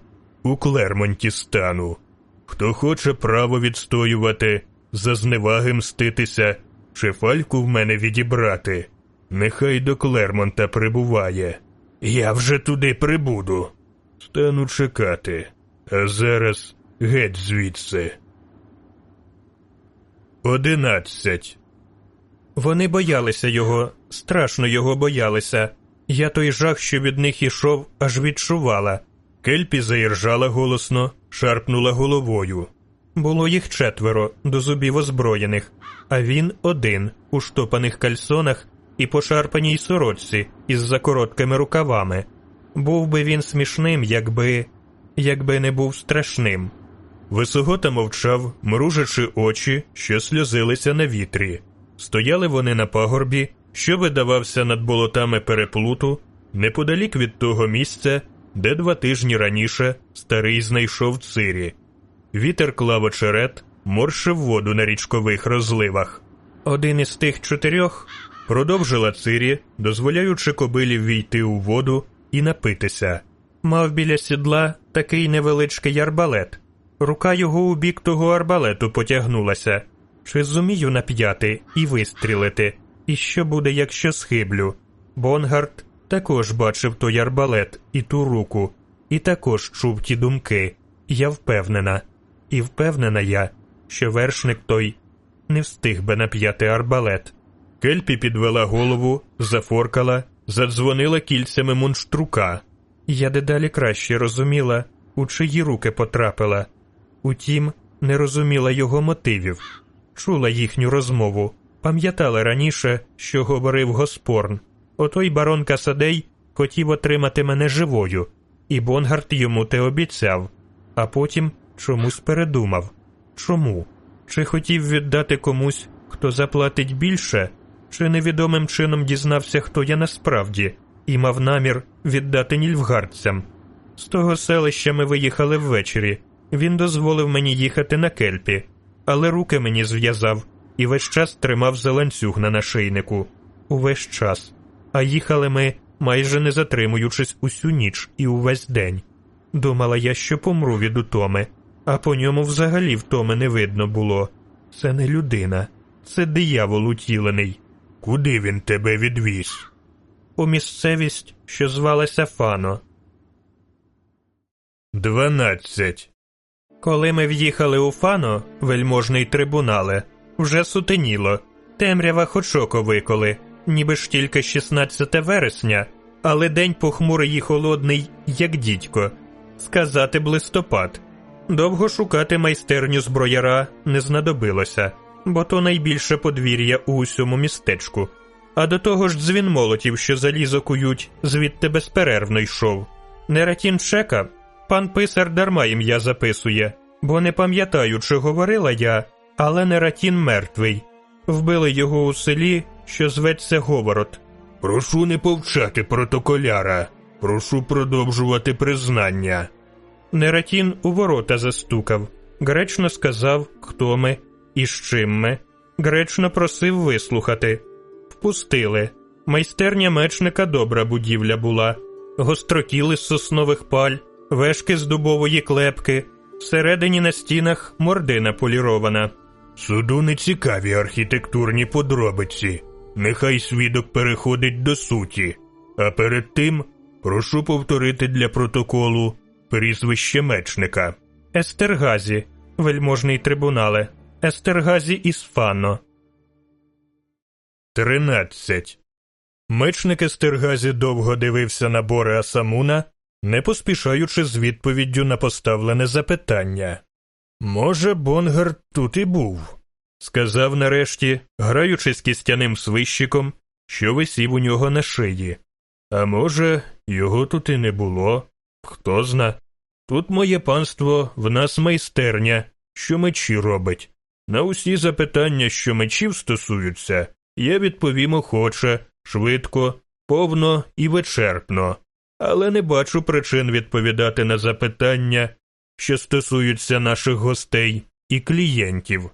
у Клермонті стану. Хто хоче право відстоювати, за зневаги мститися, чи фальку в мене відібрати, нехай до Клермонта прибуває. Я вже туди прибуду. Стану чекати, а зараз геть звідси. Одинадцять. Вони боялися його, страшно його боялися. Я той жах, що від них ішов, аж відчувала. Кельпі заіржала голосно, шарпнула головою. Було їх четверо, до зубів озброєних, а він один, у штопаних кальсонах і пошарпаній сорочці із закороткими рукавами. Був би він смішним, якби. якби не був страшним. Висогота мовчав, мружачи очі, що сльозилися на вітрі. Стояли вони на пагорбі, що видавався над болотами переплуту, неподалік від того місця, де два тижні раніше старий знайшов цирі. Вітер клав очерет, моршив воду на річкових розливах. Один із тих чотирьох продовжила Цирі, дозволяючи кобилі війти у воду і напитися. Мав біля сідла такий невеличкий арбалет. Рука його у бік того арбалету потягнулася. Чи зумію нап'яти і вистрілити? І що буде, якщо схиблю? Бонгард також бачив той арбалет і ту руку, і також чув ті думки. Я впевнена, і впевнена я, що вершник той не встиг би нап'яти арбалет. Кельпі підвела голову, зафоркала, задзвонила кільцями мунштрука. Я дедалі краще розуміла, у чиї руки потрапила. Утім, не розуміла його мотивів, чула їхню розмову, пам'ятала раніше, що говорив Госпорн. Отой барон Касадей хотів отримати мене живою, і Бонгард йому те обіцяв, а потім чомусь передумав. Чому? Чи хотів віддати комусь, хто заплатить більше, чи невідомим чином дізнався, хто я насправді, і мав намір віддати нільфгардцям. З того селища ми виїхали ввечері. Він дозволив мені їхати на кельпі, але руки мені зв'язав і весь час тримав за на нашийнику. Увесь час. А їхали ми, майже не затримуючись усю ніч і увесь день. Думала я, що помру від утоми, а по ньому взагалі втоми не видно було. Це не людина, це диявол утілений. Куди він тебе відвіз? У місцевість, що звалася Фано. Дванадцять. Коли ми в'їхали у Фано, вельможний трибунале, вже сутеніло, темрява хоч око виколи, ніби ж тільки 16 вересня, але день похмурий і холодний, як дідько. Сказати б листопад. Довго шукати майстерню зброяра не знадобилося, бо то найбільше подвір'я у усьому містечку. А до того ж дзвін молотів, що залізо кують, звідти безперервно йшов. Нератін чека, пан писар дарма ім'я записує, бо не пам'ятаю, чи говорила я, але Нератін мертвий. Вбили його у селі, що зветься Говорот. Прошу не повчати протоколяра. Прошу продовжувати признання. Нератін у ворота застукав. Гречно сказав, хто ми і з чим ми. Гречно просив вислухати. Впустили. Майстерня мечника добра будівля була. Гострокіли з соснових паль, вешки з дубової клепки, всередині на стінах мордина полірована. Суду не цікаві архітектурні подробиці. Нехай свідок переходить до суті. А перед тим прошу повторити для протоколу прізвище мечника. Естергазі, вельможний трибунале, Естергазі Ісфано. 13. Мечник Естергазі довго дивився на Боре Самуна, не поспішаючи з відповіддю на поставлене запитання. Може, Бонгар тут і був, сказав нарешті, граючи кістяним свищиком, що висів у нього на шиї. А може, його тут і не було, хто зна. Тут моє панство, в нас майстерня, що мечі робить. На усі запитання, що мечів стосуються, я відповім охоче, швидко, повно і вичерпно, але не бачу причин відповідати на запитання, що стосуються наших гостей і клієнтів.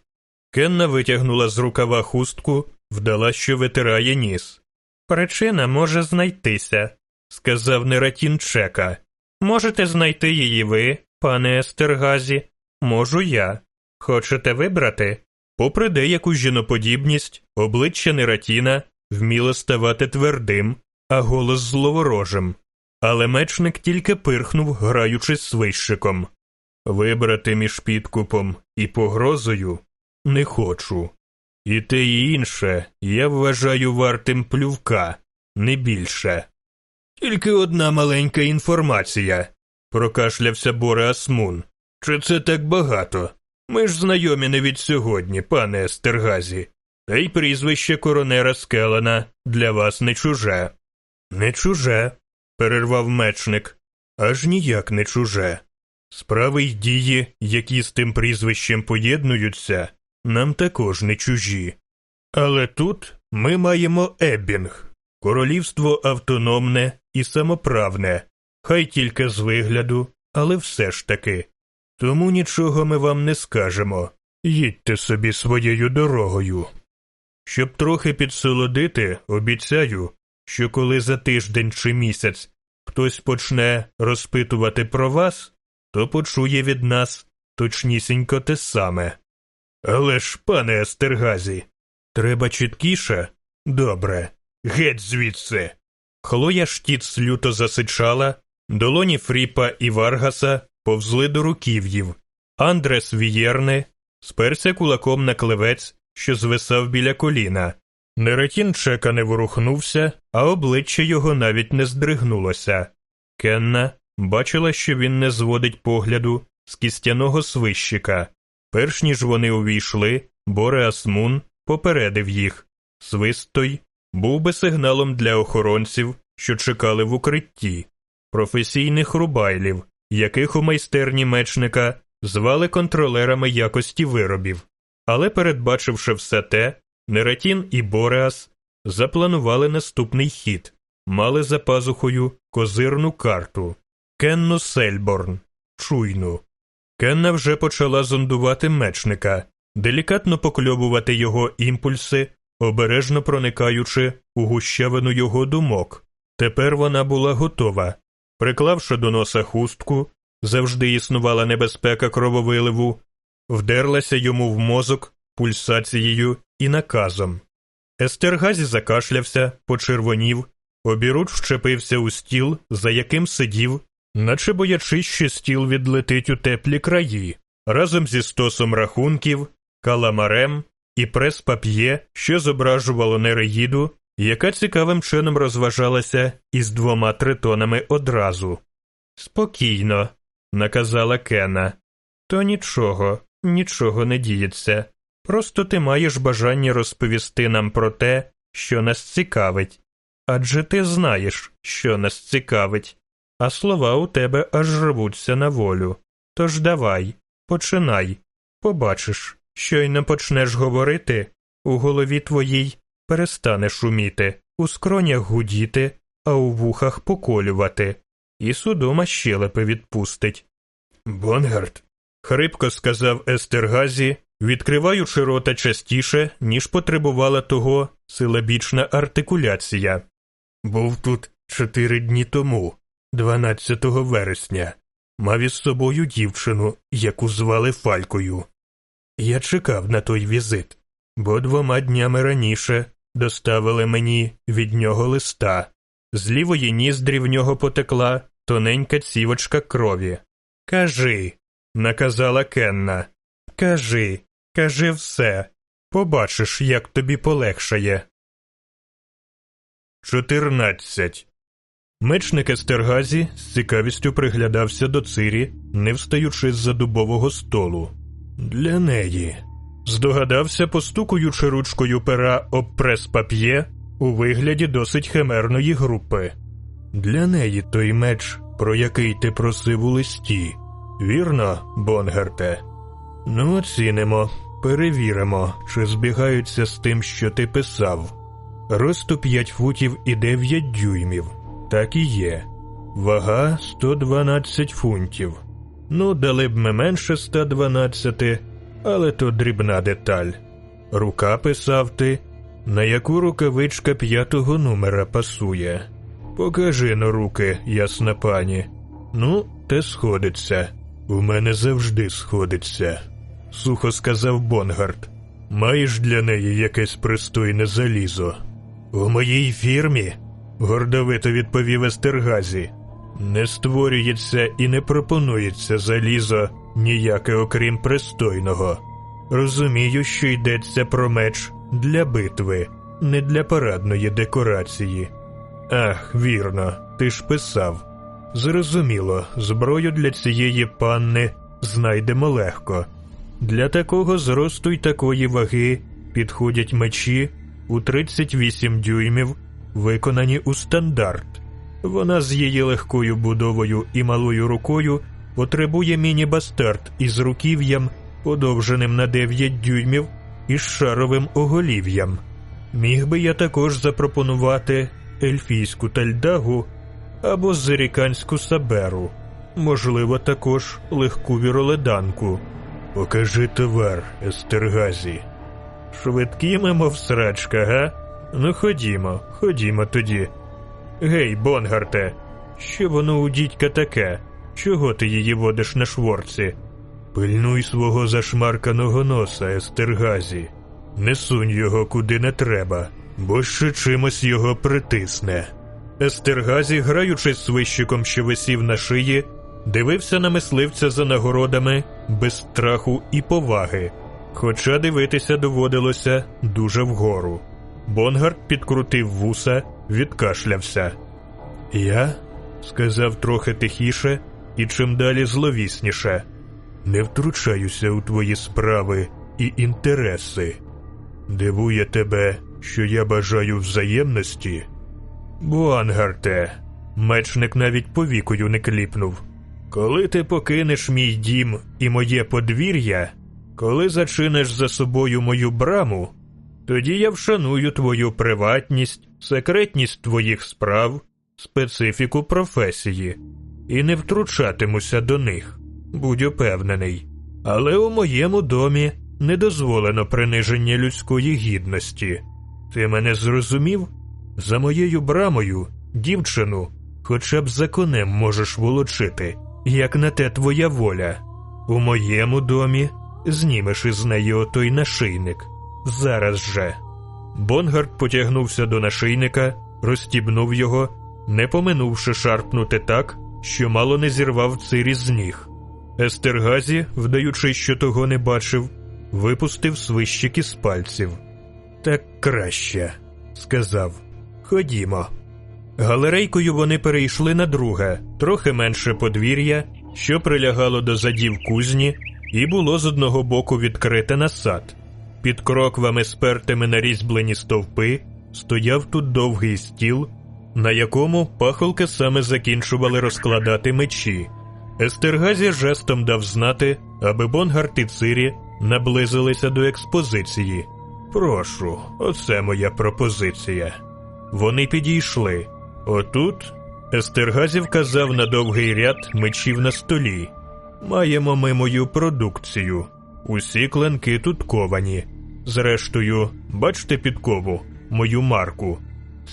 Кенна витягнула з рукава хустку, вдала, що витирає ніс. Причина може знайтися, сказав Нератін Чека. Можете знайти її ви, пане Естергазі, можу я. Хочете вибрати? Попри деяку жіноподібність, обличчя Нератіна вміло ставати твердим, а голос зловорожим. Але мечник тільки пирхнув, граючись свищиком. Вибрати між підкупом і погрозою не хочу. І те і інше я вважаю вартим плювка, не більше. Тільки одна маленька інформація, прокашлявся Боре Асмун. Чи це так багато? Ми ж знайомі не від сьогодні, пане Естергазі, та й прізвище коронера Скелена для вас не чуже. Не чуже, перервав мечник, аж ніяк не чуже. Справи й дії, які з тим прізвищем поєднуються, нам також не чужі. Але тут ми маємо Еббінг, королівство автономне і самоправне, хай тільки з вигляду, але все ж таки. Тому нічого ми вам не скажемо. Їдьте собі своєю дорогою. Щоб трохи підсолодити, обіцяю, що коли за тиждень чи місяць хтось почне розпитувати про вас, то почує від нас точнісінько те саме. Але ж, пане Естергазі, треба чіткіше? Добре, геть звідси. Хлоя Штіц люто засичала, долоні Фріпа і Варгаса повзли до руків'їв. Андрес Вієрне сперся кулаком на клевець, що звисав біля коліна. Неретін чека не ворухнувся, а обличчя його навіть не здригнулося. Кенна бачила, що він не зводить погляду з кістяного свищика. Перш ніж вони увійшли, Бореас Мун попередив їх. Свист той був би сигналом для охоронців, що чекали в укритті, професійних рубайлів, яких у майстерні мечника звали контролерами якості виробів. Але, передбачивши все те, Нератін і Бореас запланували наступний хід, мали за пазухою козирну карту Кенну Сельборн, чуйну. Кенна вже почала зондувати мечника, делікатно покльобувати його імпульси, обережно проникаючи у гущавину його думок. Тепер вона була готова. Приклавши до носа хустку, завжди існувала небезпека крововиливу, вдерлася йому в мозок пульсацією і наказом. Естергазі закашлявся, почервонів, обіруч вчепився у стіл, за яким сидів, наче боячись, що стіл відлетить у теплі краї, разом зі стосом рахунків, каламарем і прес-пап'є, що зображувало нереїду, яка цікавим чином розважалася із двома тритонами одразу. Спокійно, наказала Кена. То нічого, нічого не діється. Просто ти маєш бажання розповісти нам про те, що нас цікавить. Адже ти знаєш, що нас цікавить, а слова у тебе аж рвуться на волю. Тож давай, починай, побачиш, щойно почнеш говорити, у голові твоїй перестане шуміти, у скронях гудіти, а у вухах поколювати, і судома щелепи відпустить. Бонгард, хрипко сказав Естергазі, відкриваючи рота частіше, ніж потребувала того силабічна артикуляція. Був тут чотири дні тому, 12 вересня, мав із собою дівчину, яку звали Фалькою. Я чекав на той візит, бо двома днями раніше доставили мені від нього листа. З лівої ніздрі в нього потекла тоненька цівочка крові. Кажи, наказала Кенна. Кажи, кажи все. Побачиш, як тобі полегшає. 14. Мечник Естергазі з цікавістю приглядався до цирі, не встаючи з за дубового столу. Для неї. Здогадався, постукуючи ручкою пера об прес-пап'є у вигляді досить химерної групи. Для неї той меч, про який ти просив у листі. Вірно, Бонгерте? Ну, оцінимо, перевіримо, чи збігаються з тим, що ти писав. Росту 5 футів і 9 дюймів. Так і є. Вага 112 фунтів. Ну, дали б ми менше 112, але то дрібна деталь. Рука писав ти, на яку рукавичка п'ятого номера пасує. Покажи но руки, ясна пані. Ну, те сходиться. У мене завжди сходиться, сухо сказав Бонгард. Маєш для неї якесь пристойне залізо? У моїй фірмі, гордовито відповів Естергазі. Не створюється і не пропонується залізо ніяке окрім пристойного. Розумію, що йдеться про меч для битви, не для парадної декорації. Ах, вірно, ти ж писав. Зрозуміло, зброю для цієї панни знайдемо легко. Для такого зросту й такої ваги підходять мечі у 38 дюймів, виконані у стандарт. Вона з її легкою будовою і малою рукою потребує міні-бастард із руків'ям, подовженим на 9 дюймів і з шаровим оголів'ям. Міг би я також запропонувати ельфійську тальдагу або зеріканську саберу, можливо, також легку віроледанку. Покажи товар, Естергазі. Швидкі, ми, мов срачка, га? Ну ходімо, ходімо тоді. Гей, Бонгарте, що воно у дідька таке? Чого ти її водиш на шворці? Пильнуй свого зашмарканого носа, Естергазі. Не сунь його куди не треба, бо ще чимось його притисне. Естергазі, граючись свищиком, що висів на шиї, дивився на мисливця за нагородами без страху і поваги, хоча дивитися доводилося дуже вгору. Бонгард підкрутив вуса, відкашлявся. Я, сказав трохи тихіше і чим далі зловісніше, не втручаюся у твої справи і інтереси. Дивує тебе, що я бажаю взаємності. Буангарте, мечник навіть повікою не кліпнув. Коли ти покинеш мій дім і моє подвір'я, коли зачиниш за собою мою браму, тоді я вшаную твою приватність, секретність твоїх справ, специфіку професії і не втручатимуся до них, будь упевнений. Але у моєму домі не дозволено приниження людської гідності. Ти мене зрозумів? За моєю брамою, дівчину, хоча б за конем можеш волочити, як на те твоя воля. У моєму домі знімеш із неї отой нашийник. Зараз же. Бонгард потягнувся до нашийника, розстібнув його, не поминувши шарпнути так, що мало не зірвав Цирі з ніг. Естергазі, вдаючи, що того не бачив, випустив свищик із пальців. Так краще, сказав. Ходімо. Галерейкою вони перейшли на друге, трохи менше подвір'я, що прилягало до задів кузні, і було з одного боку відкрите на сад. Під кроквами, спертими на різьблені стовпи, стояв тут довгий стіл, на якому пахолки саме закінчували розкладати мечі. Естергазі жестом дав знати, аби Бонгарт і Цирі наблизилися до експозиції. Прошу, оце моя пропозиція. Вони підійшли. Отут Естергазі вказав на довгий ряд мечів на столі. Маємо ми мою продукцію. Усі кленки тут ковані. Зрештою, бачите підкову, мою марку.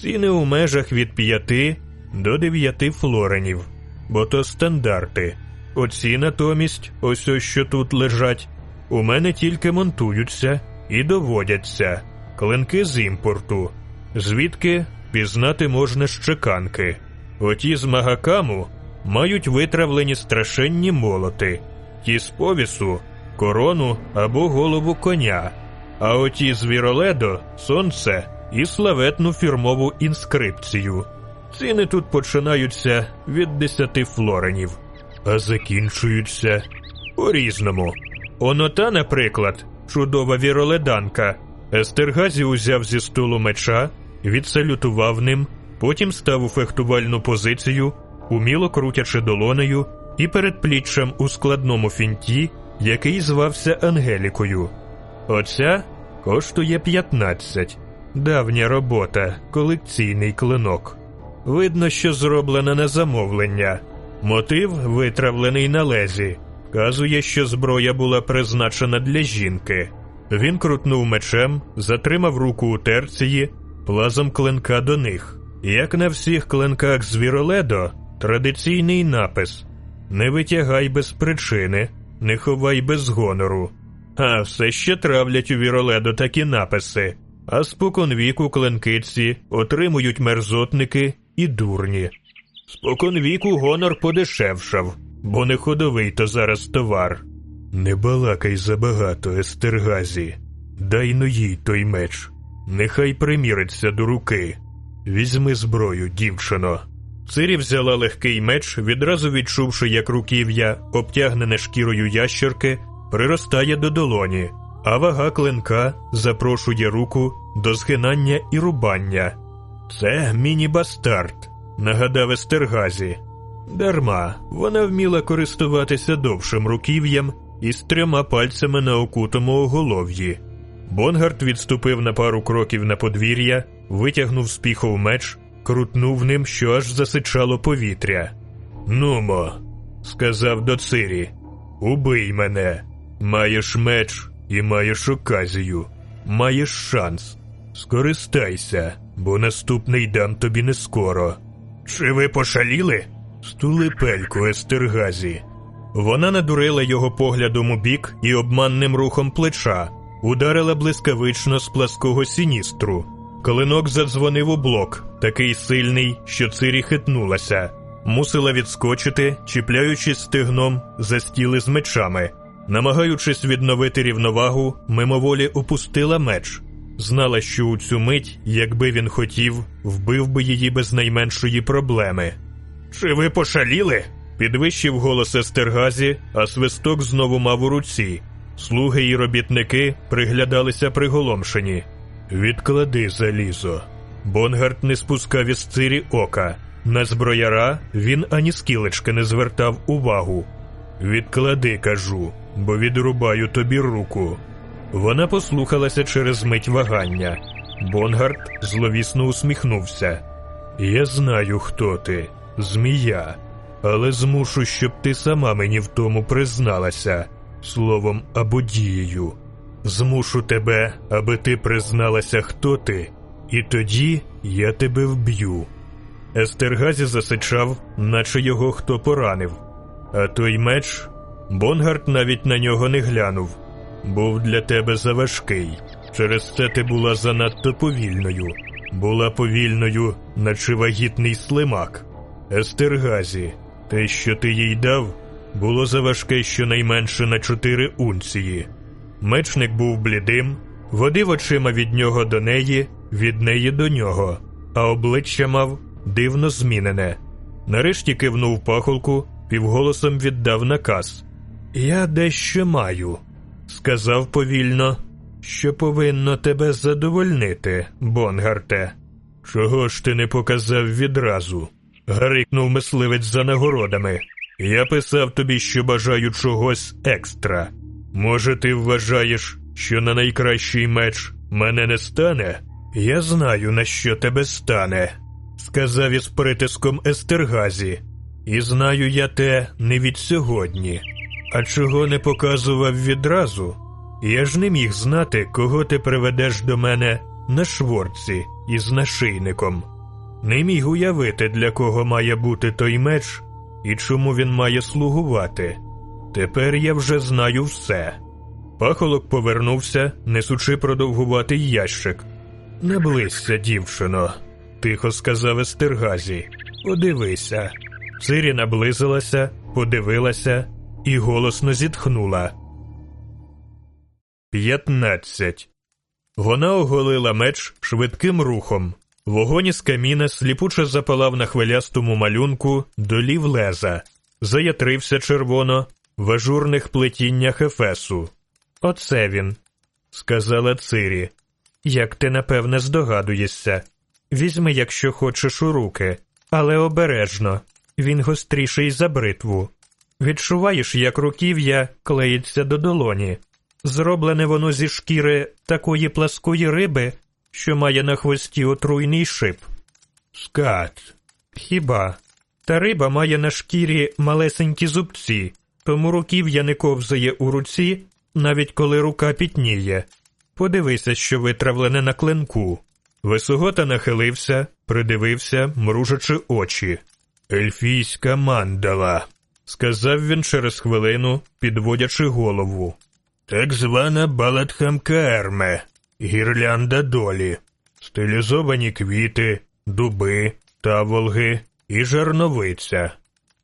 Ціни у межах від 5 до 9 флоренів, бо то стандарти. Оці натомість, ось ось що тут лежать, у мене тільки монтуються і доводяться. Клинки з імпорту, звідки пізнати можна з чеканки. Оті з магакаму мають витравлені страшенні молоти, ті з повісу корону або голову коня, а оті з віроледо сонце і славетну фірмову інскрипцію. Ціни тут починаються від 10 флоренів, а закінчуються по різному. Онота, наприклад, чудова віроледанка. Естергазі узяв зі столу меча, відсалютував ним, потім став у фехтувальну позицію, уміло крутячи долонею і передпліччям у складному фінті, який звався Ангелікою. Оця коштує 15. Давня робота, колекційний клинок. Видно, що зроблена на замовлення. Мотив витравлений на лезі. Вказує, що зброя була призначена для жінки. Він крутнув мечем, затримав руку у терції, плазом клинка до них. Як на всіх клинках з Віроледо, традиційний напис Не витягай без причини, не ховай без гонору. А все ще травлять у Віроледо такі написи. А споконвіку клинкиці отримують мерзотники і дурні. Споконвіку гонор подешевшав, бо не ходовий то зараз товар. Не балакай забагато, Естергазі. Дай ну їй той меч. Нехай приміриться до руки. Візьми зброю, дівчино. Цирі взяла легкий меч, відразу відчувши, як руків'я, обтягнене шкірою ящерки, приростає до долоні, а вага клинка запрошує руку до згинання і рубання. Це міні-бастард, нагадав Естергазі. Дарма вона вміла користуватися довшим руків'ям із трьома пальцями на окутому оголов'ї. Бонгард відступив на пару кроків на подвір'я, витягнув з піхов меч, крутнув ним, що аж засичало повітря. Нумо, сказав до Цирі, убий мене. Маєш меч і маєш оказію, маєш шанс. Скористайся, бо наступний дам тобі не скоро. Чи ви пошаліли? Стули пельку Естергазі. Вона надурила його поглядом у бік і обманним рухом плеча, ударила блискавично з плаского сіністру. Клинок задзвонив у блок, такий сильний, що цирі хитнулася, мусила відскочити, чіпляючись стегном за стіли з мечами. Намагаючись відновити рівновагу, мимоволі опустила меч. Знала, що у цю мить, якби він хотів, вбив би її без найменшої проблеми. Чи ви пошаліли? Підвищив голос Естергазі, а свисток знову мав у руці. Слуги і робітники приглядалися приголомшені. Відклади залізо. Бонгард не спускав із Цирі ока. На зброяра він ані скілечки не звертав увагу. Відклади, кажу, бо відрубаю тобі руку. Вона послухалася через мить вагання. Бонгарт зловісно усміхнувся. Я знаю, хто ти, змія, але змушу, щоб ти сама мені в тому призналася, словом або дією. Змушу тебе, аби ти призналася, хто ти, і тоді я тебе вб'ю. Естергазі засичав, наче його хто поранив. А той меч Бонгарт навіть на нього не глянув. Був для тебе заважкий. Через це ти була занадто повільною. Була повільною, наче вагітний слимак. Естергазі, те, що ти їй дав, було заважке щонайменше на чотири унції. Мечник був блідим, водив очима від нього до неї, від неї до нього, а обличчя мав дивно змінене. Нарешті кивнув пахолку, півголосом віддав наказ. Я дещо маю, сказав повільно, що повинно тебе задовольнити, Бонгарте. Чого ж ти не показав відразу? гарикнув мисливець за нагородами. Я писав тобі, що бажаю чогось екстра. Може, ти вважаєш, що на найкращий меч мене не стане? Я знаю, на що тебе стане, сказав із притиском Естергазі. І знаю я те не від сьогодні. А чого не показував відразу? Я ж не міг знати, кого ти приведеш до мене на шворці із нашийником. Не міг уявити, для кого має бути той меч і чому він має слугувати. Тепер я вже знаю все. Пахолок повернувся, несучи продовгуватий ящик. Наблизься, дівчино, тихо сказав Естергазі. Подивися. Цирі наблизилася, подивилася і голосно зітхнула. П'ятнадцять. Вона оголила меч швидким рухом. Вогонь із каміна сліпуче запалав на хвилястому малюнку долів леза, заятрився червоно в ажурних плетіннях ефесу. Оце він, сказала Цирі. Як ти напевне здогадуєшся. Візьми, якщо хочеш у руки, але обережно. Він гостріший за бритву. Відчуваєш, як руків'я клеїться до долоні. Зроблене воно зі шкіри такої пласкої риби, що має на хвості отруйний шип. Скат. Хіба? Та риба має на шкірі малесенькі зубці, тому руків'я не ковзає у руці, навіть коли рука пітніє. Подивися, що витравлене на клинку. Висогота нахилився, придивився, мружачи очі. Ельфійська мандала, сказав він через хвилину, підводячи голову. Так звана Балатхамкаерме, гірлянда долі, стилізовані квіти, дуби, таволги і жарновиця,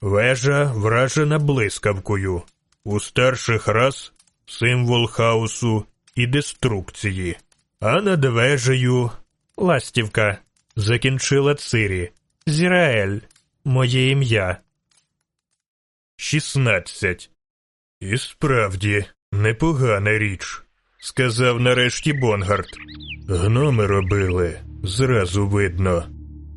вежа вражена блискавкою, у старших рас символ хаосу і деструкції, а над вежею ластівка, закінчила Цирі, Зіраель, моє ім'я. 16. І справді непогана річ, сказав нарешті Бонгарт. Гноми робили, зразу видно.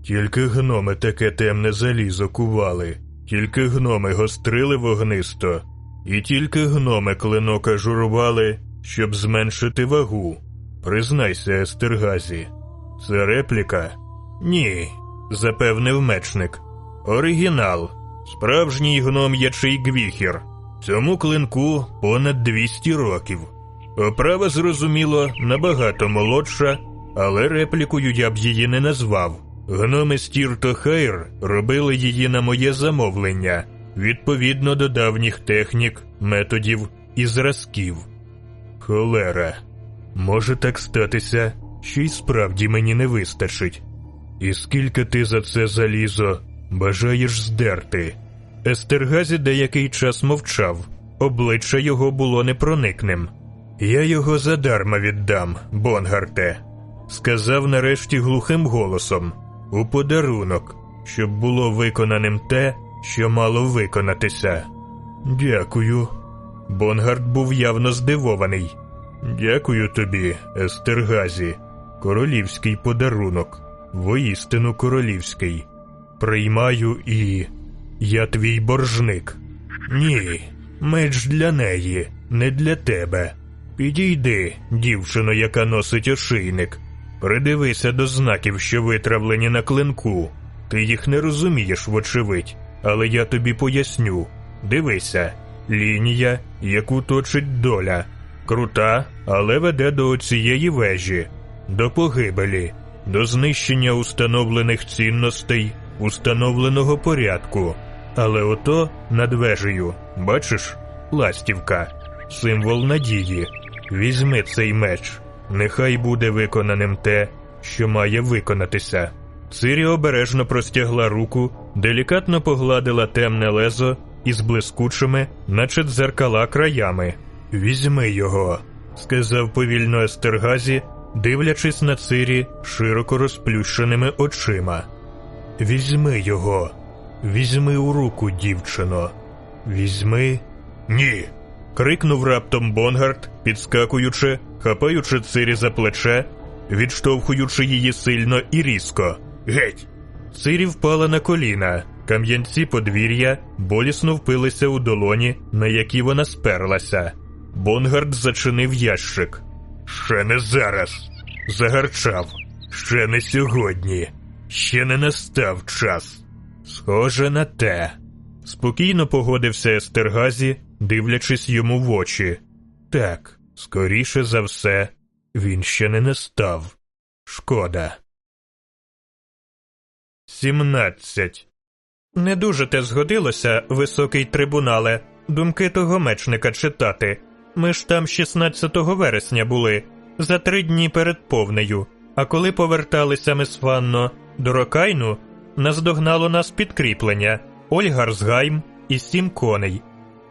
Тільки гноми таке темне залізо кували, тільки гноми гострили вогнисто, і тільки гноми клинок ажурували, щоб зменшити вагу. Признайся, Естергазі. Це репліка? Ні, запевнив мечник. Оригінал. Справжній гном ячий гвіхір. Цьому клинку понад 200 років. Оправа, зрозуміло, набагато молодша, але реплікою я б її не назвав. Гноми Стірто Хайр робили її на моє замовлення, відповідно до давніх технік, методів і зразків. Холера, може так статися, що й справді мені не вистачить. І скільки ти за це залізо бажаєш здерти? Естергазі деякий час мовчав, обличчя його було непроникним. Я його задарма віддам, Бонгарте, сказав нарешті глухим голосом, у подарунок, щоб було виконаним те, що мало виконатися. Дякую. Бонгарт був явно здивований. Дякую тобі, Естергазі, королівський подарунок, воістину королівський. Приймаю і. Я твій боржник. Ні, меч для неї, не для тебе. Підійди, дівчино, яка носить ошийник. Придивися до знаків, що витравлені на клинку. Ти їх не розумієш, вочевидь, але я тобі поясню. Дивися, лінія, яку точить доля, крута, але веде до цієї вежі, до погибелі, до знищення установлених цінностей, установленого порядку. Але ото над вежею, бачиш, ластівка, символ надії. Візьми цей меч, нехай буде виконаним те, що має виконатися. Цирі обережно простягла руку, делікатно погладила темне лезо із блискучими, наче дзеркала краями. Візьми його, сказав повільно Естергазі, дивлячись на Цірі широко розплющеними очима. Візьми його, візьми у руку, дівчино, візьми. Ні. крикнув раптом Бонгарт, підскакуючи, хапаючи Цірі за плече, відштовхуючи її сильно і різко. Геть! Цірі впала на коліна, камінці подвір'я болісно впилися у долоні, на які вона сперлася. Бонгарт зачинив ящик. Ще не зараз. загарчав. Ще не сьогодні, ще не настав час. Схоже на те. Спокійно погодився Естергазі, дивлячись йому в очі. Так, скоріше за все, він ще не настав. Шкода. Сімнадцять. Не дуже те згодилося, високий трибунале, думки того мечника читати. Ми ж там 16 вересня були, за три дні перед повнею. А коли поверталися ми з Фанно до Рокайну, наздогнало нас підкріплення Ольгарсгайм і сім коней.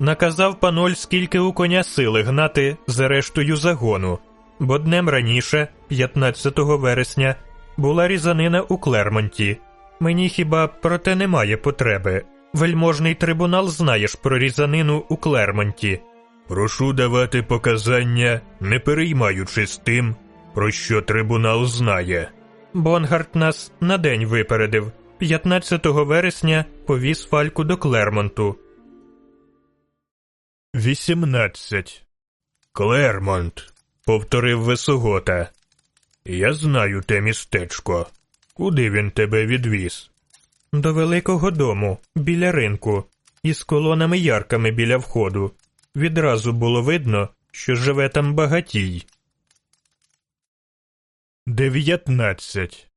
Наказав паноль, скільки у коня сили гнати за рештою загону, бо днем раніше, 15 вересня, була різанина у Клермонті. Мені хіба про те немає потреби. Вельможний трибунал знає ж про різанину у Клермонті. Прошу давати показання, не переймаючись тим, про що трибунал знає. Бонгарт нас на день випередив. 15 вересня повіз Фальку до Клермонту. Вісімнадцять. Клермонт, повторив Висогота. Я знаю те містечко. Куди він тебе відвіз? До великого дому, біля ринку, із колонами ярками біля входу. Відразу було видно, що живе там багатій. Дев'ятнадцять.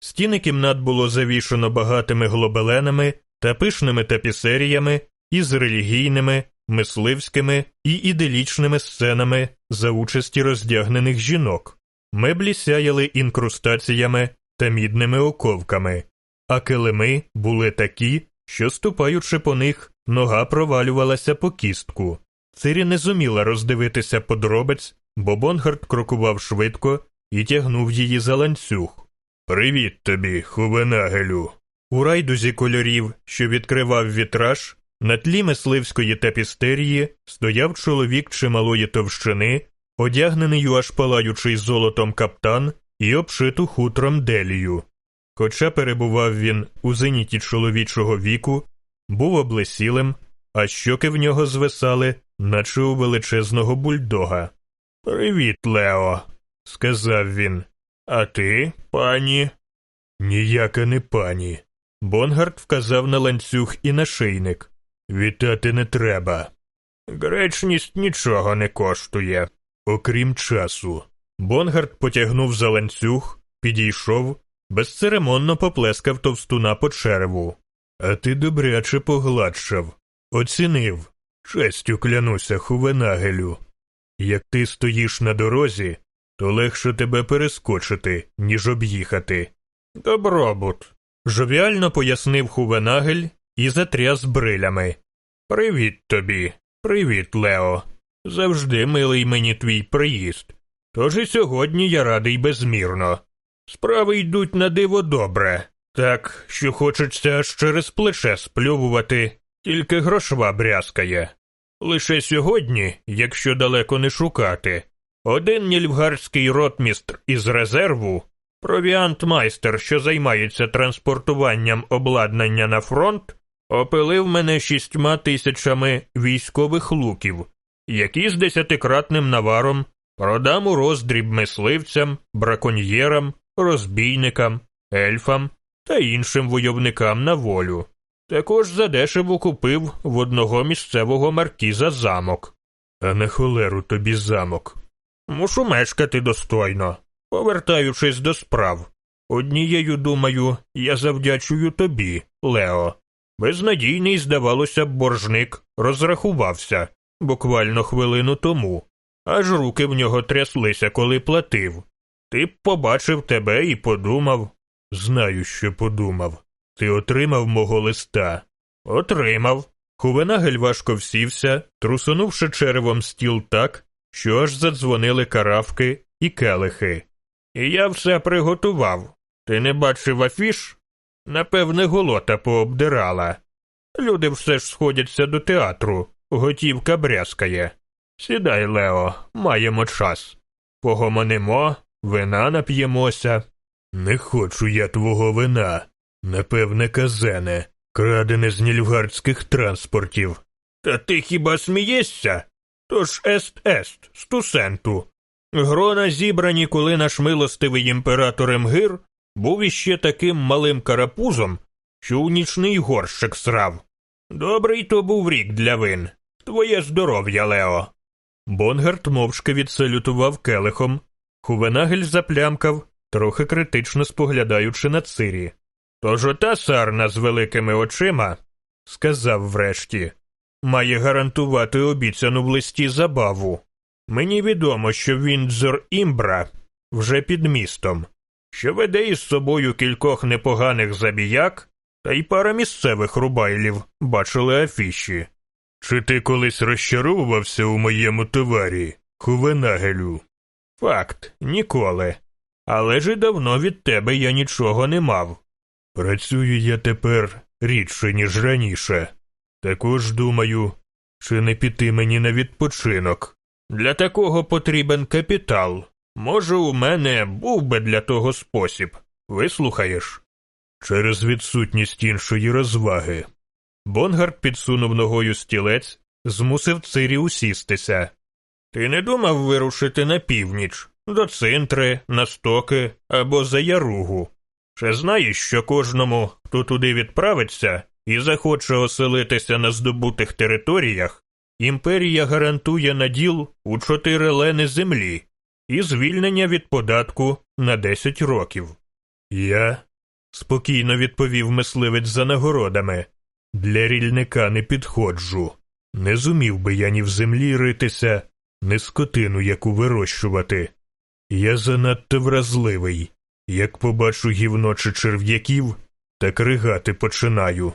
Стіни кімнат було завішано багатими глобеленами та пишними тапісеріями із релігійними, мисливськими і ідилічними сценами за участі роздягнених жінок. Меблі сяяли інкрустаціями та мідними оковками, а килими були такі, що, ступаючи по них, нога провалювалася по кістку. Цірі не зуміла роздивитися подробиць, бо Бонгарт крокував швидко і тягнув її за ланцюг. Привіт тобі, Хувенагелю. У райдузі кольорів, що відкривав вітраж, на тлі мисливської тапістерії стояв чоловік чималої товщини, одягнений у аж палаючий золотом каптан і обшиту хутром делію. Хоча перебував він у зеніті чоловічого віку, був облесілим, а щоки в нього звисали, наче у величезного бульдога. Привіт, Лео, сказав він. А ти, пані? Ніяка не пані. Бонгарт вказав на ланцюг і на шийник. Вітати не треба. Гречність нічого не коштує, окрім часу. Бонгарт потягнув за ланцюг, підійшов, безцеремонно поплескав товстуна по череву. А ти добряче погладшав, оцінив. Честю клянуся, Хувенагелю. Як ти стоїш на дорозі, то легше тебе перескочити, ніж об'їхати. Добробут. Жовіально пояснив Хувенагель і затряс брилями. Привіт тобі, привіт, Лео. Завжди милий мені твій приїзд. Тож і сьогодні я радий безмірно. Справи йдуть на диво добре, так що хочеться аж через плече сплювувати, тільки грошва брязкає. Лише сьогодні, якщо далеко не шукати, один нільфгарський ротмістр із резерву, провіант-майстер, що займається транспортуванням обладнання на фронт, опилив мене шістьма тисячами військових луків, які з десятикратним наваром продам у роздріб мисливцям, браконьєрам, розбійникам, ельфам та іншим войовникам на волю. Також задешево купив в одного місцевого маркіза замок. А на холеру тобі замок. Мушу мешкати достойно, повертаючись до справ. Однією, думаю, я завдячую тобі, Лео. Безнадійний, здавалося б, боржник розрахувався буквально хвилину тому, аж руки в нього тряслися, коли платив. Ти б побачив тебе і подумав. Знаю, що подумав. Ти отримав мого листа? Отримав. Хувенагель важко всівся, трусунувши черевом стіл так, що аж задзвонили каравки і келихи. І я все приготував. Ти не бачив афіш? Напевне, голота пообдирала. Люди все ж сходяться до театру, готівка брязкає. Сідай, Лео, маємо час. Погомонимо, вина нап'ємося. Не хочу я твого вина. Напевне, казене, крадене з нільфгардських транспортів. Та ти хіба смієшся? Тож ест ест, стусенту. Грона зібрані, коли наш милостивий імператор Емгир був іще таким малим карапузом, що у нічний горщик срав. Добрий то був рік для вин. Твоє здоров'я, Лео. Бонгарт мовчки відсалютував келихом. Хувенагель заплямкав, трохи критично споглядаючи на Цірі. Тож ота сарна з великими очима, сказав врешті, має гарантувати обіцяну в листі забаву. Мені відомо, що Віндзор Імбра вже під містом, що веде із собою кількох непоганих забіяк, та й пара місцевих рубайлів бачили афіші. Чи ти колись розчаровувався у моєму товарі, Хувенагелю? Факт, ніколи. Але ж і давно від тебе я нічого не мав. Працюю я тепер рідше, ніж раніше. Також думаю, чи не піти мені на відпочинок. Для такого потрібен капітал. Може, у мене був би для того спосіб. Вислухаєш? Через відсутність іншої розваги. Бонгарт підсунув ногою стілець, змусив Цірі усістися. Ти не думав вирушити на північ, до Цінтри, на Стоки або за Яругу? Чи знаєш, що кожному, хто туди відправиться і захоче оселитися на здобутих територіях, імперія гарантує наділ у чотири лени землі і звільнення від податку на 10 років? Я спокійно відповів мисливець за нагородами. Для рільника не підходжу. Не зумів би я ні в землі ритися, ні скотину яку вирощувати. Я занадто вразливий. Як побачу гівно чи черв'яків, так ригати починаю.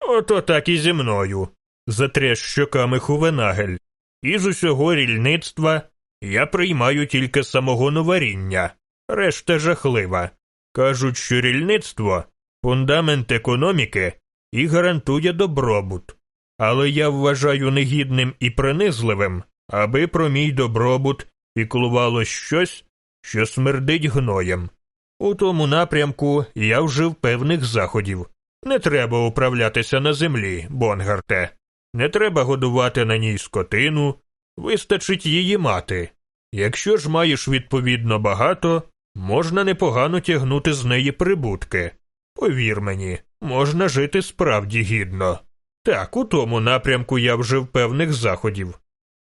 Ото так і зі мною. затряс щоками хувенагель. Із усього рільництва я приймаю тільки самого новаріння, решта жахлива. Кажуть, що рільництво фундамент економіки і гарантує добробут. Але я вважаю негідним і принизливим, аби про мій добробут піклувало щось, що смердить гноєм. У тому напрямку я вжив певних заходів. Не треба управлятися на землі, Бонгарте. Не треба годувати на ній скотину, вистачить її мати. Якщо ж маєш відповідно багато, можна непогано тягнути з неї прибутки. Повір мені, можна жити справді гідно. Так, у тому напрямку я вжив певних заходів.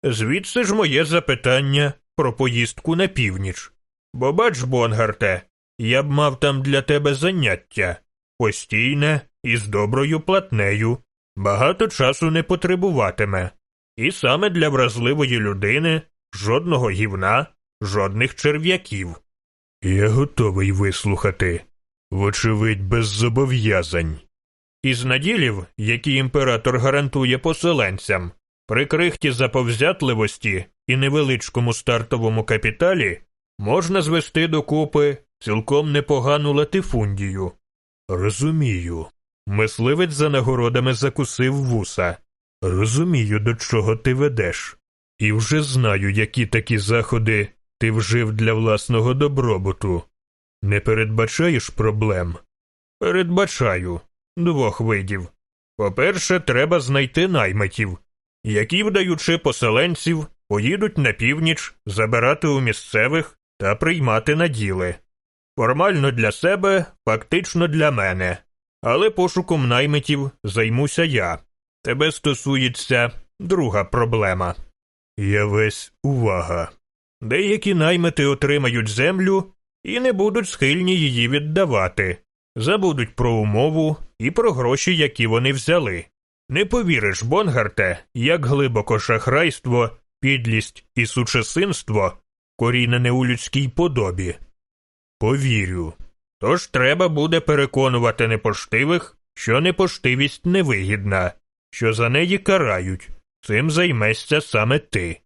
Звідси ж моє запитання про поїздку на північ. Бо бач, Бонгарте, я б мав там для тебе заняття постійне і з доброю платнею, багато часу не потребуватиме, і саме для вразливої людини жодного гівна, жодних черв'яків. Я готовий вислухати, вочевидь, без зобов'язань. Із наділів, які імператор гарантує поселенцям, при крихті заповзятливості і невеличкому стартовому капіталі можна звести докупи цілком непогану латифундію. Розумію. Мисливець за нагородами закусив вуса. Розумію, до чого ти ведеш, і вже знаю, які такі заходи ти вжив для власного добробуту. Не передбачаєш проблем? Передбачаю двох видів. По-перше, треба знайти наймитів, які, вдаючи поселенців, поїдуть на північ забирати у місцевих та приймати на діли. Формально для себе, фактично для мене, але пошуком наймитів займуся я. Тебе стосується друга проблема. Я весь увага. Деякі наймити отримають землю і не будуть схильні її віддавати, забудуть про умову і про гроші, які вони взяли. Не повіриш, Бонгарте, як глибоко шахрайство, підлість і сучасинство корінене у людській подобі. Повірю. Тож треба буде переконувати непоштивих, що непоштивість невигідна, що за неї карають. Цим займешся саме ти.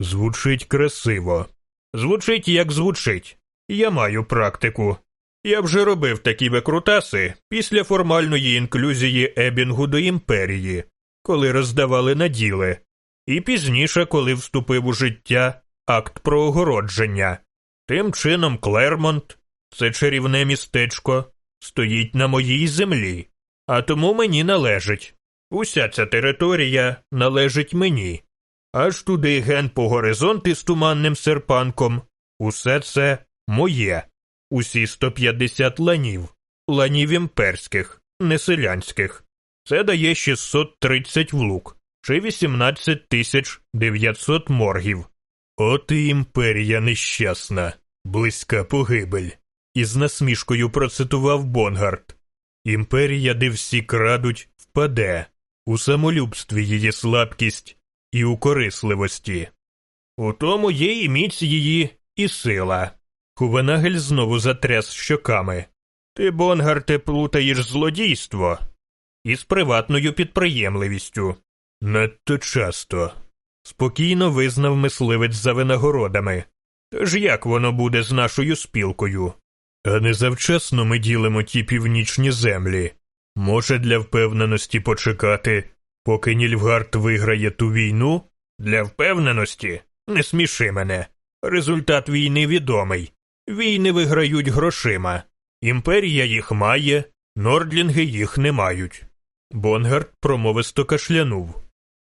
Звучить красиво. Звучить, як звучить. Я маю практику. Я вже робив такі викрутаси після формальної інклюзії Ебінгу до імперії, коли роздавали наділи, і пізніше, коли вступив у життя акт про огородження. Тим чином, Клермонт, це чарівне містечко, стоїть на моїй землі, а тому мені належить. Уся ця територія належить мені. аж туди ген по горизонти з туманним серпанком. Усе це моє. Усі 150 ланів, ланів імперських, не селянських. Це дає 630 влук чи 18 тисяч 900 моргів. От і імперія нещасна, близька погибель. Із насмішкою процитував Бонгарт. Імперія, де всі крадуть, впаде, у самолюбстві її слабкість і у корисливості. У тому є і міць її, і сила. Хувенагель знову затряс щоками. Ти, Бонгарте, плутаєш злодійство із приватною підприємливістю. Надто часто. Спокійно визнав мисливець за винагородами. Тож як воно буде з нашою спілкою? А не завчасно ми ділимо ті північні землі. Може, для впевненості почекати, поки Нільфгард виграє ту війну? Для впевненості? Не сміши мене. Результат війни відомий. Війни виграють грошима. Імперія їх має, нордлінги їх не мають. Бонгард промовисто кашлянув.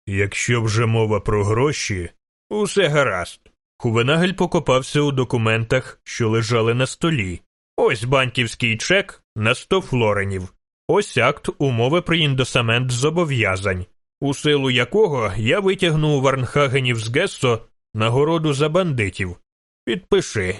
Якщо вже мова про гроші, усе гаразд. Хувенагель покопався у документах, що лежали на столі. Ось банківський чек на 100 флоренів. Ось акт умови про індосамент зобов'язань, у силу якого я витягну у Варнхагенів з Гессо нагороду за бандитів. Підпиши.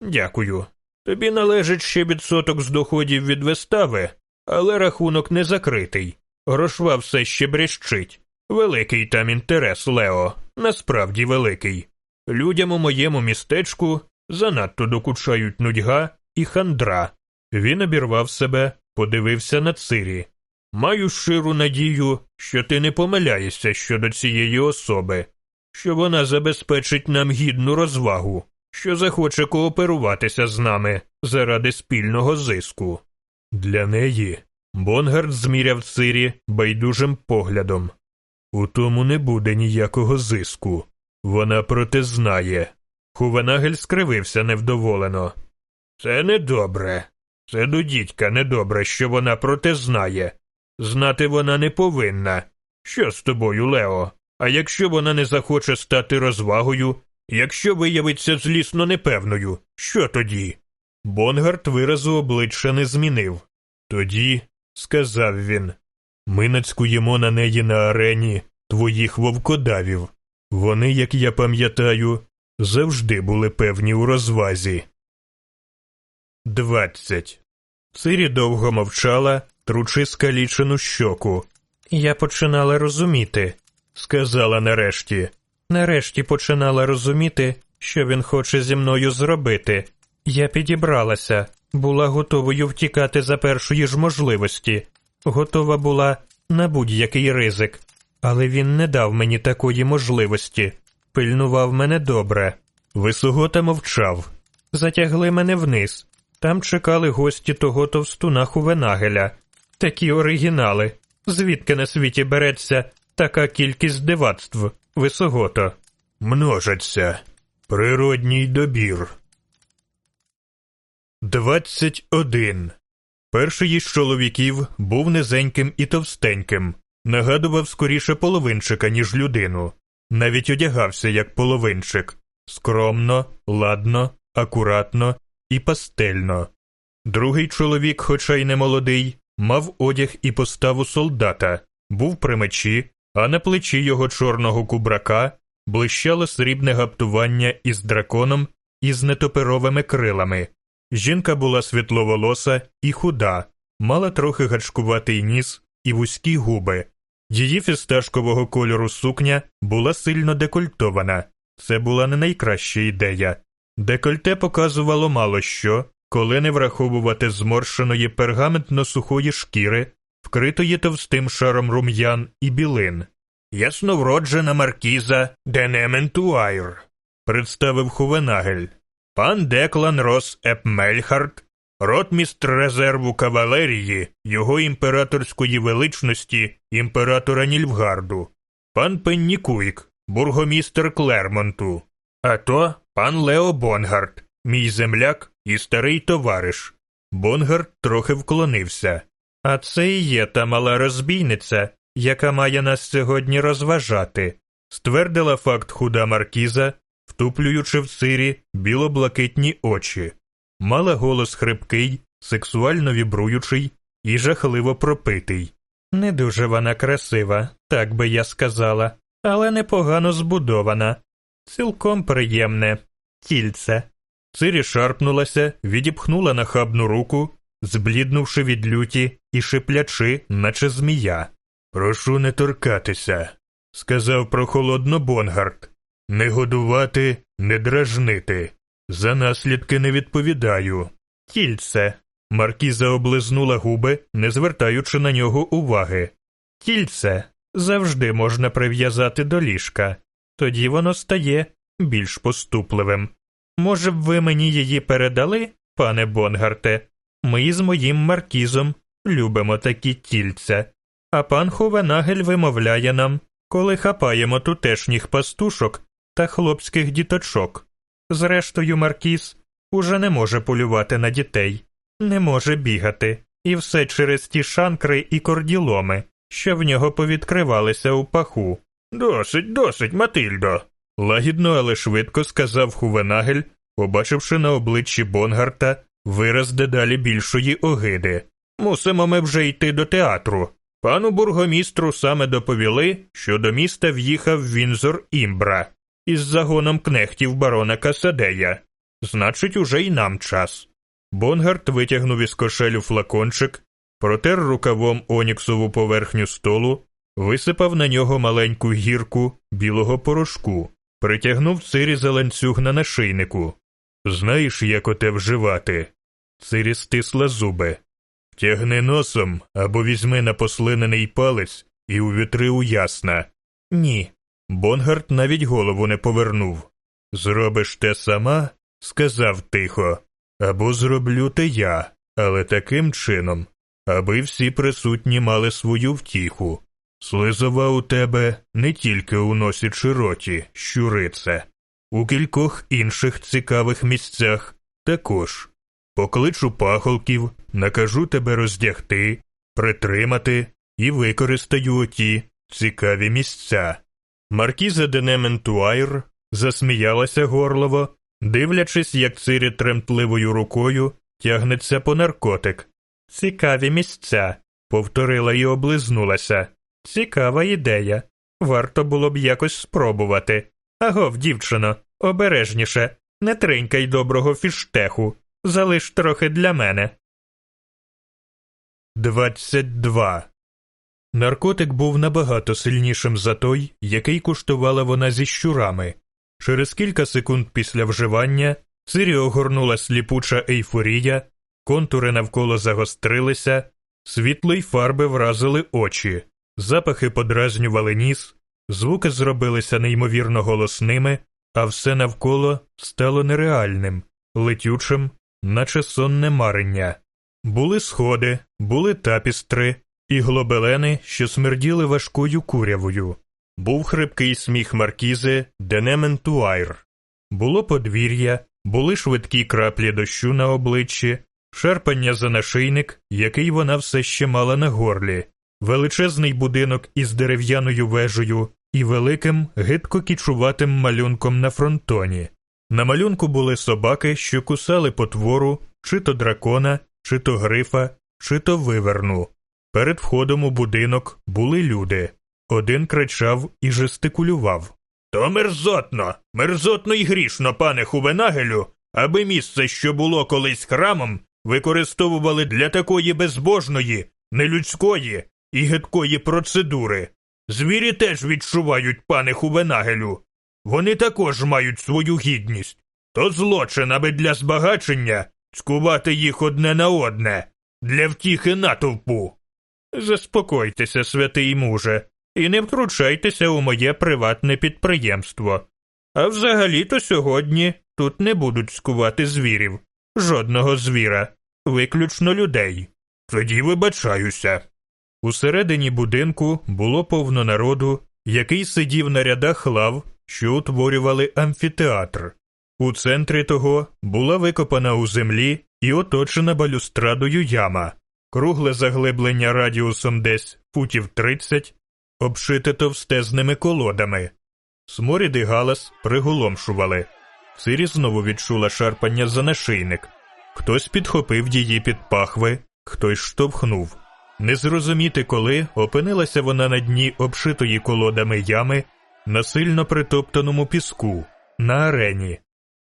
Дякую. Тобі належить ще відсоток з доходів від вистави, але рахунок не закритий. Грошва все ще брещить. Великий там інтерес, Лео, насправді великий. Людям у моєму містечку занадто докучають нудьга і хандра. Він обірвав себе, подивився на цирі. Маю щиру надію, що ти не помиляєшся щодо цієї особи, що вона забезпечить нам гідну розвагу, що захоче кооперуватися з нами заради спільного зиску. Для неї Бонгард зміряв Цирі байдужим поглядом. У тому не буде ніякого зиску. Вона проте знає. Хувенагель скривився невдоволено. Це недобре. Це до дідька недобре, що вона проте знає. Знати вона не повинна. Що з тобою, Лео? А якщо вона не захоче стати розвагою, якщо виявиться злісно непевною, що тоді? Бонгард виразу обличчя не змінив. Тоді, сказав він, ми нацькуємо на неї на арені твоїх вовкодавів. Вони, як я пам'ятаю, завжди були певні у розвазі. Двадцять. Цирі довго мовчала, тручи скалічену щоку. Я починала розуміти, сказала нарешті. Нарешті починала розуміти, що він хоче зі мною зробити. Я підібралася, була готовою втікати за першої ж можливості, готова була на будь-який ризик, але він не дав мені такої можливості, пильнував мене добре. Висогота мовчав. Затягли мене вниз. Там чекали гості того товстуна Хувенагеля. Такі оригінали. Звідки на світі береться така кількість дивацтв, висогото? Множаться. Природній добір. Двадцять один. Перший із чоловіків був низеньким і товстеньким, нагадував скоріше половинчика, ніж людину, навіть одягався як половинчик скромно, ладно, акуратно і пастельно. Другий чоловік, хоча й не молодий, мав одяг і поставу солдата, був при мечі, а на плечі його чорного кубрака блищало срібне гаптування із драконом і з нетоперовими крилами. Жінка була світловолоса і худа, мала трохи гачкуватий ніс і вузькі губи. Її фісташкового кольору сукня була сильно декольтована. Це була не найкраща ідея. Декольте показувало мало що, коли не враховувати зморшеної пергаментно сухої шкіри, вкритої товстим шаром рум'ян і білин. Ясновроджена маркіза Денементуайр, представив Хувенагель. Пан Деклан Рос Епмельхард, ротмістр резерву кавалерії його імператорської величності імператора Нільфгарду, пан Пеннікуйк, бургомістер Клермонту, а то пан Лео Бонгард, мій земляк і старий товариш. Бонгард трохи вклонився. А це і є та мала розбійниця, яка має нас сьогодні розважати, ствердила факт худа маркіза, втуплюючи в Цирі біло-блакитні очі, мала голос хрипкий, сексуально вібруючий і жахливо пропитий. Не дуже вона красива, так би я сказала, але непогано збудована. Цілком приємне тільце. Цирі шарпнулася, відіпхнула нахабну руку, збліднувши від люті і шиплячи, наче змія. Прошу не торкатися, сказав прохолодно Бонгард. Не годувати, не дражнити. За наслідки не відповідаю. Тільце. Маркіза облизнула губи, не звертаючи на нього уваги. Тільце завжди можна прив'язати до ліжка, тоді воно стає більш поступливим. Може б ви мені її передали, пане Бонгарте? Ми з моїм маркізом любимо такі тільця, а пан Хувенагель вимовляє нам, коли хапаємо тутешніх пастушок та хлопських діточок. Зрештою, маркіз уже не може полювати на дітей, не може бігати, і все через ті шанкри і корділоми, що в нього повідкривалися у паху. Досить, досить, Матильдо. лагідно, але швидко сказав Хувенагель, побачивши на обличчі Бонгарта вираз дедалі більшої огиди. Мусимо ми вже йти до театру. Пану бургомістру саме доповіли, що до міста в'їхав Вінзор Імбра із загоном кнехтів барона Касадея. Значить, уже й нам час. Бонгард витягнув із кошелю флакончик, протер рукавом оніксову поверхню столу, висипав на нього маленьку гірку білого порошку, притягнув Цирі за ланцюг на нашийнику. Знаєш, як оте вживати? Цирі стисла зуби. Тягни носом або візьми на послинений палець і увітри у ясна. Ні. Бонгард навіть голову не повернув. Зробиш те сама? сказав тихо. Або зроблю те я, але таким чином, аби всі присутні мали свою втіху. Слизова у тебе не тільки у носі чи роті, щурице, у кількох інших цікавих місцях також. Покличу пахолків, накажу тебе роздягти, притримати і використаю оті цікаві місця. Маркіза де Нементуайр засміялася горлово, дивлячись, як Цирі тремтливою рукою тягнеться по наркотик. Цікаві місця, повторила і облизнулася. Цікава ідея. Варто було б якось спробувати. Агов, дівчино, обережніше, не тринькай доброго фіштеху, залиш трохи для мене. 22. Наркотик був набагато сильнішим за той, який куштувала вона зі щурами. Через кілька секунд після вживання Цирі огорнула сліпуча ейфорія, контури навколо загострилися, світло й фарби вразили очі, запахи подразнювали ніс, звуки зробилися неймовірно голосними, а все навколо стало нереальним, летючим, наче сонне марення. Були сходи, були тапістри і гобелени, що смерділи важкою курявою. Був хрипкий сміх маркізи Денементуайр. Було подвір'я, були швидкі краплі дощу на обличчі, шерпання за нашийник, який вона все ще мала на горлі, величезний будинок із дерев'яною вежею і великим, гидко кічуватим малюнком на фронтоні. На малюнку були собаки, що кусали потвору, чи то дракона, чи то грифа, чи то виверну. Перед входом у будинок були люди. Один кричав і жестикулював. То мерзотно, мерзотно й грішно, пане Хувенагелю, аби місце, що було колись храмом, використовували для такої безбожної, нелюдської і гидкої процедури. Звірі теж відчувають, пане Хувенагелю. Вони також мають свою гідність. То злочин, аби для збагачення цкувати їх одне на одне, для втіхи натовпу. Заспокойтеся, святий муже, і не втручайтеся у моє приватне підприємство. А взагалі-то сьогодні тут не будуть скувати звірів, жодного звіра, виключно людей. Тоді вибачаюся. Усередині будинку було повно народу, який сидів на рядах лав, що утворювали амфітеатр. У центрі того була викопана у землі і оточена балюстрадою яма, кругле заглиблення радіусом десь футів 30, обшите товстезними колодами. Сморід і галас приголомшували. Цирі знову відчула шарпання за нашийник. Хтось підхопив її під пахви, хтось штовхнув. Не зрозуміти, коли опинилася вона на дні обшитої колодами ями на сильно притоптаному піску, на арені.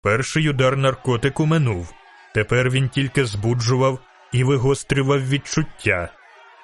Перший удар наркотику минув. Тепер він тільки збуджував і вигострював відчуття.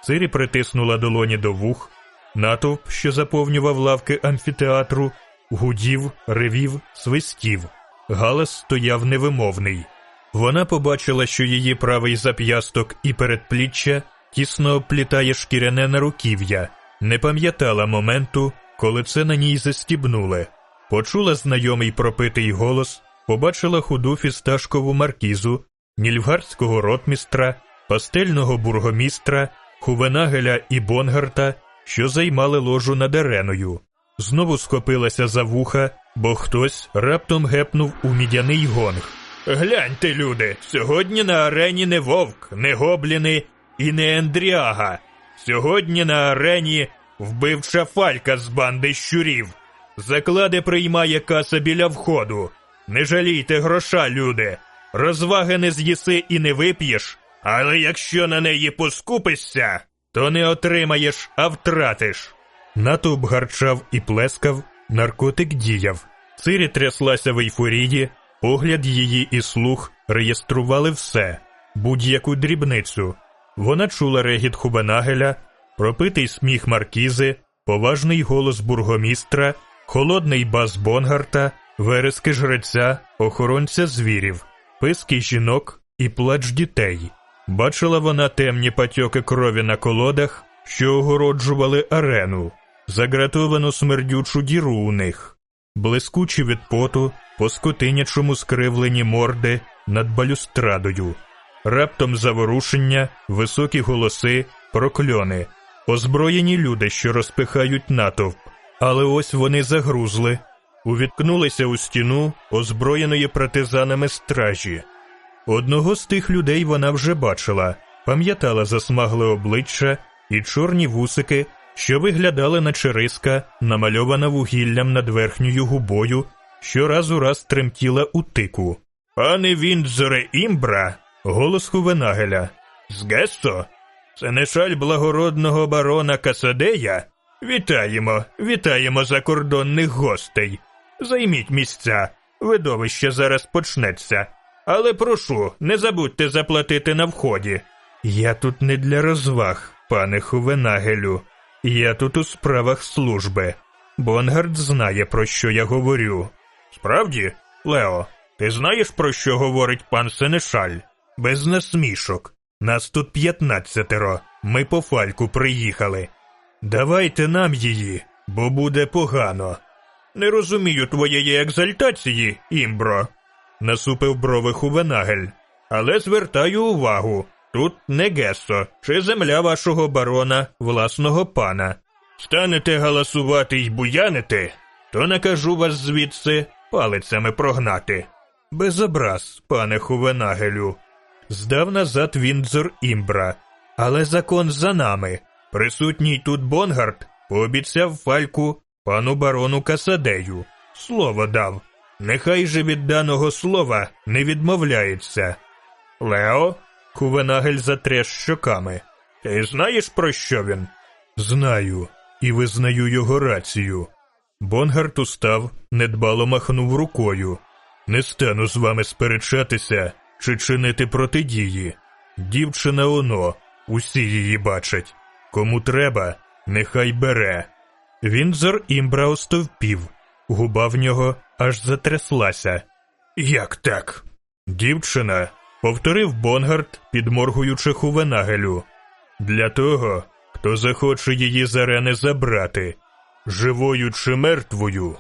Цирі притиснула долоні до вух, натовп, що заповнював лавки амфітеатру, гудів, ревів, свистів. Галас стояв невимовний. Вона побачила, що її правий зап'ясток і передпліччя тісно оплітає шкіряне наруків'я, не пам'ятала моменту, коли це на ній застібнули. Почула знайомий пропитий голос, побачила худу фісташкову маркізу, нільфгарського ротмістра, пастельного бургомістра, Хувенагеля і Бонгарта, що займали ложу над ареною. Знову схопилася за вуха, бо хтось раптом гепнув у мідяний гонг. Гляньте, люди, сьогодні на арені не вовк, не гобліни і не Ендріага. Сьогодні на арені вбивча фалька з банди щурів. Заклади приймає каса біля входу. Не жалійте гроша, люди. Розваги не з'їси і не вип'єш, але якщо на неї поскупишся, то не отримаєш, а втратиш. Натовп гарчав і плескав, наркотик діяв. Цирі тряслася в ейфорії, погляд її і слух реєстрували все, будь-яку дрібницю. Вона чула регіт Хубенагеля, пропитий сміх маркізи, поважний голос бургомістра, холодний бас Бонгарта, верески жреця, охоронця звірів, писки жінок і плач дітей. Бачила вона темні патьоки крові на колодах, що огороджували арену, загратовану смердючу діру у них, блискучі від поту, по скотинячому скривлені морди над балюстрадою, раптом заворушення, високі голоси, прокльони, озброєні люди, що розпихають натовп, але ось вони загрузли, увіткнулися у стіну, озброєної партизанами стражі. Одного з тих людей вона вже бачила, пам'ятала засмагле обличчя і чорні вусики, що виглядали наче риска, намальована вугіллям над верхньою губою, що раз у раз тремтіла у тику. Пане Віндзоре імбра, голос Хувенагеля. З Гессо? Це не шаль благородного барона Касадея? Вітаємо, вітаємо закордонних гостей. Займіть місця, видовище зараз почнеться. Але прошу, не забудьте заплатити на вході. Я тут не для розваг, пане Хувенагелю. Я тут у справах служби. Бонгард знає, про що я говорю. Справді, Лео, ти знаєш, про що говорить пан Сенешаль? Без насмішок. Нас тут п'ятнадцятеро. Ми по Фальку приїхали. Давайте нам її, бо буде погано. Не розумію твоєї екзальтації, Імбро, насупив брови Хувенагель. Але звертаю увагу тут не гесо чи земля вашого барона, власного пана. Станете галасувати й буянити, то накажу вас звідси палицями прогнати. Без образ, пане Хувенагелю. Здав назад Віндзор Імбра, але закон за нами. Присутній тут Бонгард пообіцяв Фальку пану барону Касадею. Слово дав. Нехай же від даного слова не відмовляється. Лео, Хувенагель затряс щоками. Ти знаєш, про що він? Знаю, і визнаю його рацію. Бонгард устав, недбало махнув рукою. Не стану з вами сперечатися чи чинити протидії. Дівчина оно, усі її бачать. Кому треба, нехай бере. Віндзор Імбра остовпів, губа в нього аж затряслася. Як так? Дівчина, повторив Бонгард, підморгуючи Хувенагелю. Для того, хто захоче її з арени забрати, живою чи мертвою,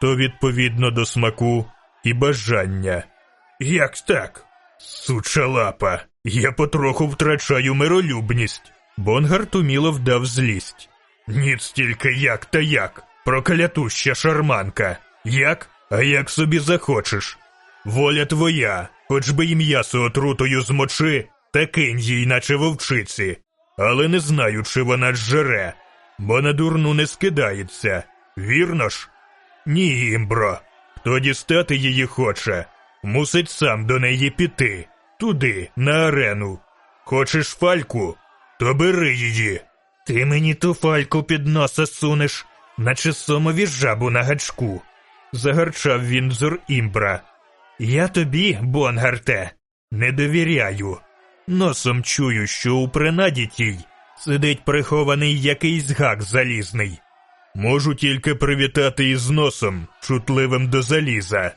то відповідно до смаку і бажання. Як так? Суча лапа, я потроху втрачаю миролюбність. Бонгард уміло вдав злість. Ніц тільки як та як, проклятуща шарманка. Як? А як собі захочеш. Воля твоя, хоч би й м'ясо отрутою змочи, та кинь їй, наче вовчиці, але не знаю, чи вона жре, бо на дурну не скидається. Вірно ж? Ні, імбро. Хто дістати її хоче, мусить сам до неї піти. Туди, на арену. Хочеш фальку? То бери її. Ти мені ту фальку під носа сунеш, наче сомові жабу на гачку. Загарчав Віндзор Імбра. Я тобі, Бонгарте, не довіряю. Носом чую, що у принаді тій сидить прихований якийсь гак залізний. Можу тільки привітати із носом, чутливим до заліза.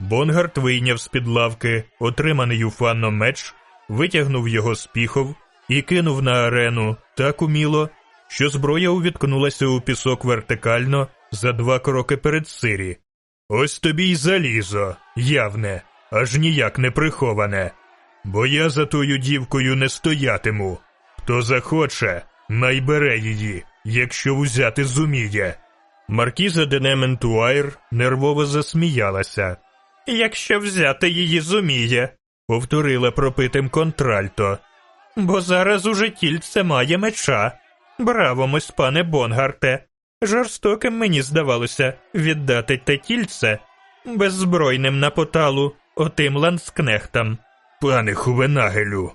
Бонгард вийняв з-під лавки отриманий у меч, витягнув його з піхов і кинув на арену так уміло, що зброя увіткнулася у пісок вертикально за два кроки перед Цірі. Ось тобі й залізо, явне, аж ніяк не приховане. Бо я за тою дівкою не стоятиму. Хто захоче, най бере її, якщо узяти зуміє. Маркіза де Нементуйвар нервово засміялася. Якщо взяти її зуміє, повторила пропитим контральто. Бо зараз уже тільце має меча. Браво, мось пане Бонгарте. Жорстоким мені здавалося віддати те тільце беззбройним на поталу отим ланскнехтам. Пане Хувенагелю.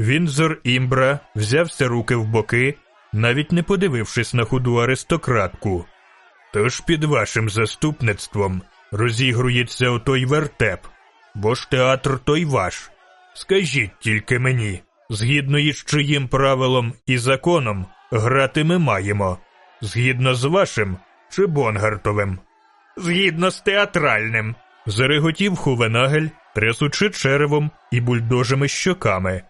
Вінзор Імбра взявся руки в боки, навіть не подивившись на худу аристократку. Тож під вашим заступництвом розігрується отой вертеп, бо ж театр той ваш. Скажіть тільки мені, згідно із чиїм правилом і законом грати ми маємо, згідно з вашим чи Бонгартовим? Згідно з театральним, зареготів Хувенагель, трясучи черевом і бульдожими щоками.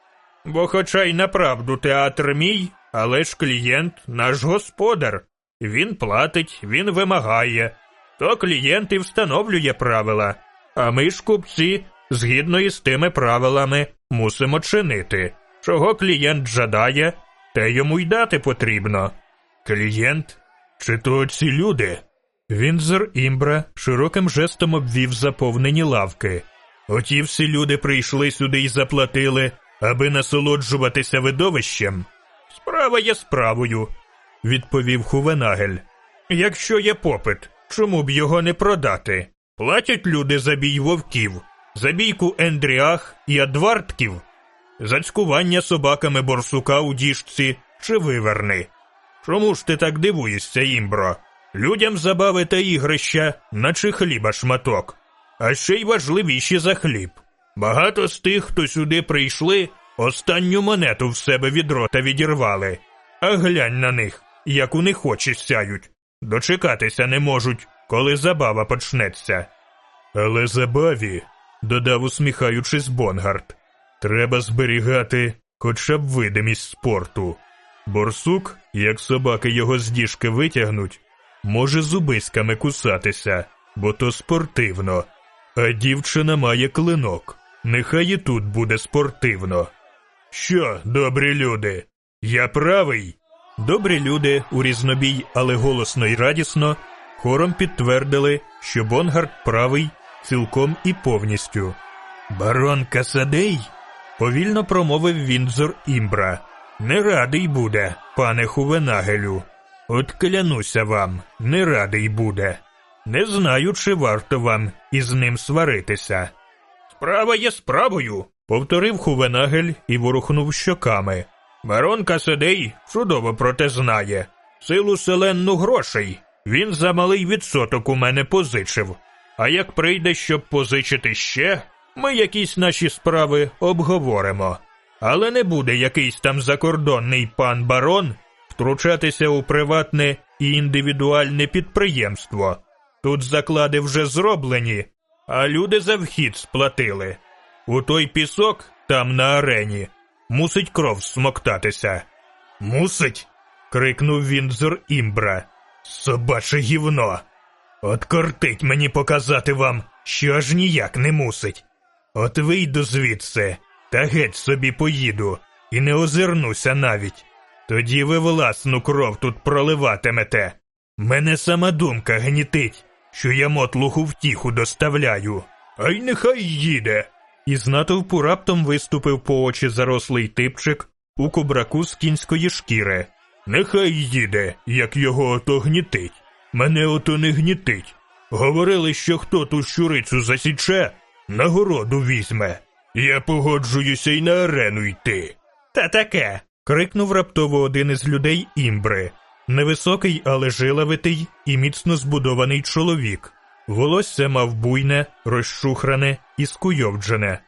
Бо, хоча й направду театр мій, але ж клієнт наш господар. Він платить, він вимагає, то клієнт і встановлює правила, а ми ж купці, згідно із тими правилами, мусимо чинити. Чого клієнт жадає, те йому й дати потрібно. Клієнт? Чи то ці люди? Вінзор Імбра широким жестом обвів заповнені лавки. Оті всі люди прийшли сюди і заплатили, аби насолоджуватися видовищем. Справа є справою, відповів Хувенагель. Якщо є попит, чому б його не продати? Платять люди за бій вовків, за бійку Ендріах і Адвартків, за цькування собаками борсука у діжці чи виверни. Чому ж ти так дивуєшся, імбро? Людям забави та ігрища, наче хліба шматок, а ще й важливіші за хліб. Багато з тих, хто сюди прийшли, останню монету в себе від рота відірвали. А глянь на них, як у них очі сяють. Дочекатися не можуть, коли забава почнеться. Але забаві, додав усміхаючись Бонгард, треба зберігати хоча б видимість спорту. Борсук, як собаки його з діжки витягнуть, може зубиськами кусатися, бо то спортивно. А дівчина має клинок. Нехай і тут буде спортивно. Що, добрі люди, я правий? Добрі люди у різнобій, але голосно і радісно, хором підтвердили, що Бонгард правий цілком і повністю. Барон Касадей? повільно промовив Віндзор Імбра. Не радий буде, пане Хувенагелю. От клянуся вам, не радий буде. Не знаю, чи варто вам із ним сваритися. Справа є справою, повторив Хувенагель і ворухнув щоками. Барон Касадей чудово про те знає. Силу селенну грошей. Він за малий відсоток у мене позичив. А як прийде, щоб позичити ще, ми якісь наші справи обговоримо. Але не буде якийсь там закордонний пан барон втручатися у приватне і індивідуальне підприємство. Тут заклади вже зроблені, а люди за вхід сплатили. У той пісок, там на арені, мусить кров смоктатися. Мусить? крикнув Віндзор Імбра. Собаче гівно. От кортить мені показати вам, що аж ніяк не мусить. От вийду звідси, та геть собі поїду, і не озирнуся навіть. Тоді ви власну кров тут проливатимете. Мене сама думка гнітить, що я мотлуху втіху доставляю. А й нехай їде. Із натовпу раптом виступив по очі зарослий типчик у кубраку з кінської шкіри. Нехай їде, як його ото гнітить. Мене ото не гнітить. Говорили, що хто ту щурицю засіче, нагороду візьме. Я погоджуюся й на арену йти. Та таке. крикнув раптово один із людей імбри. Невисокий, але жиловитий і міцно збудований чоловік. Волосся мав буйне, розшухране і скуйовджене.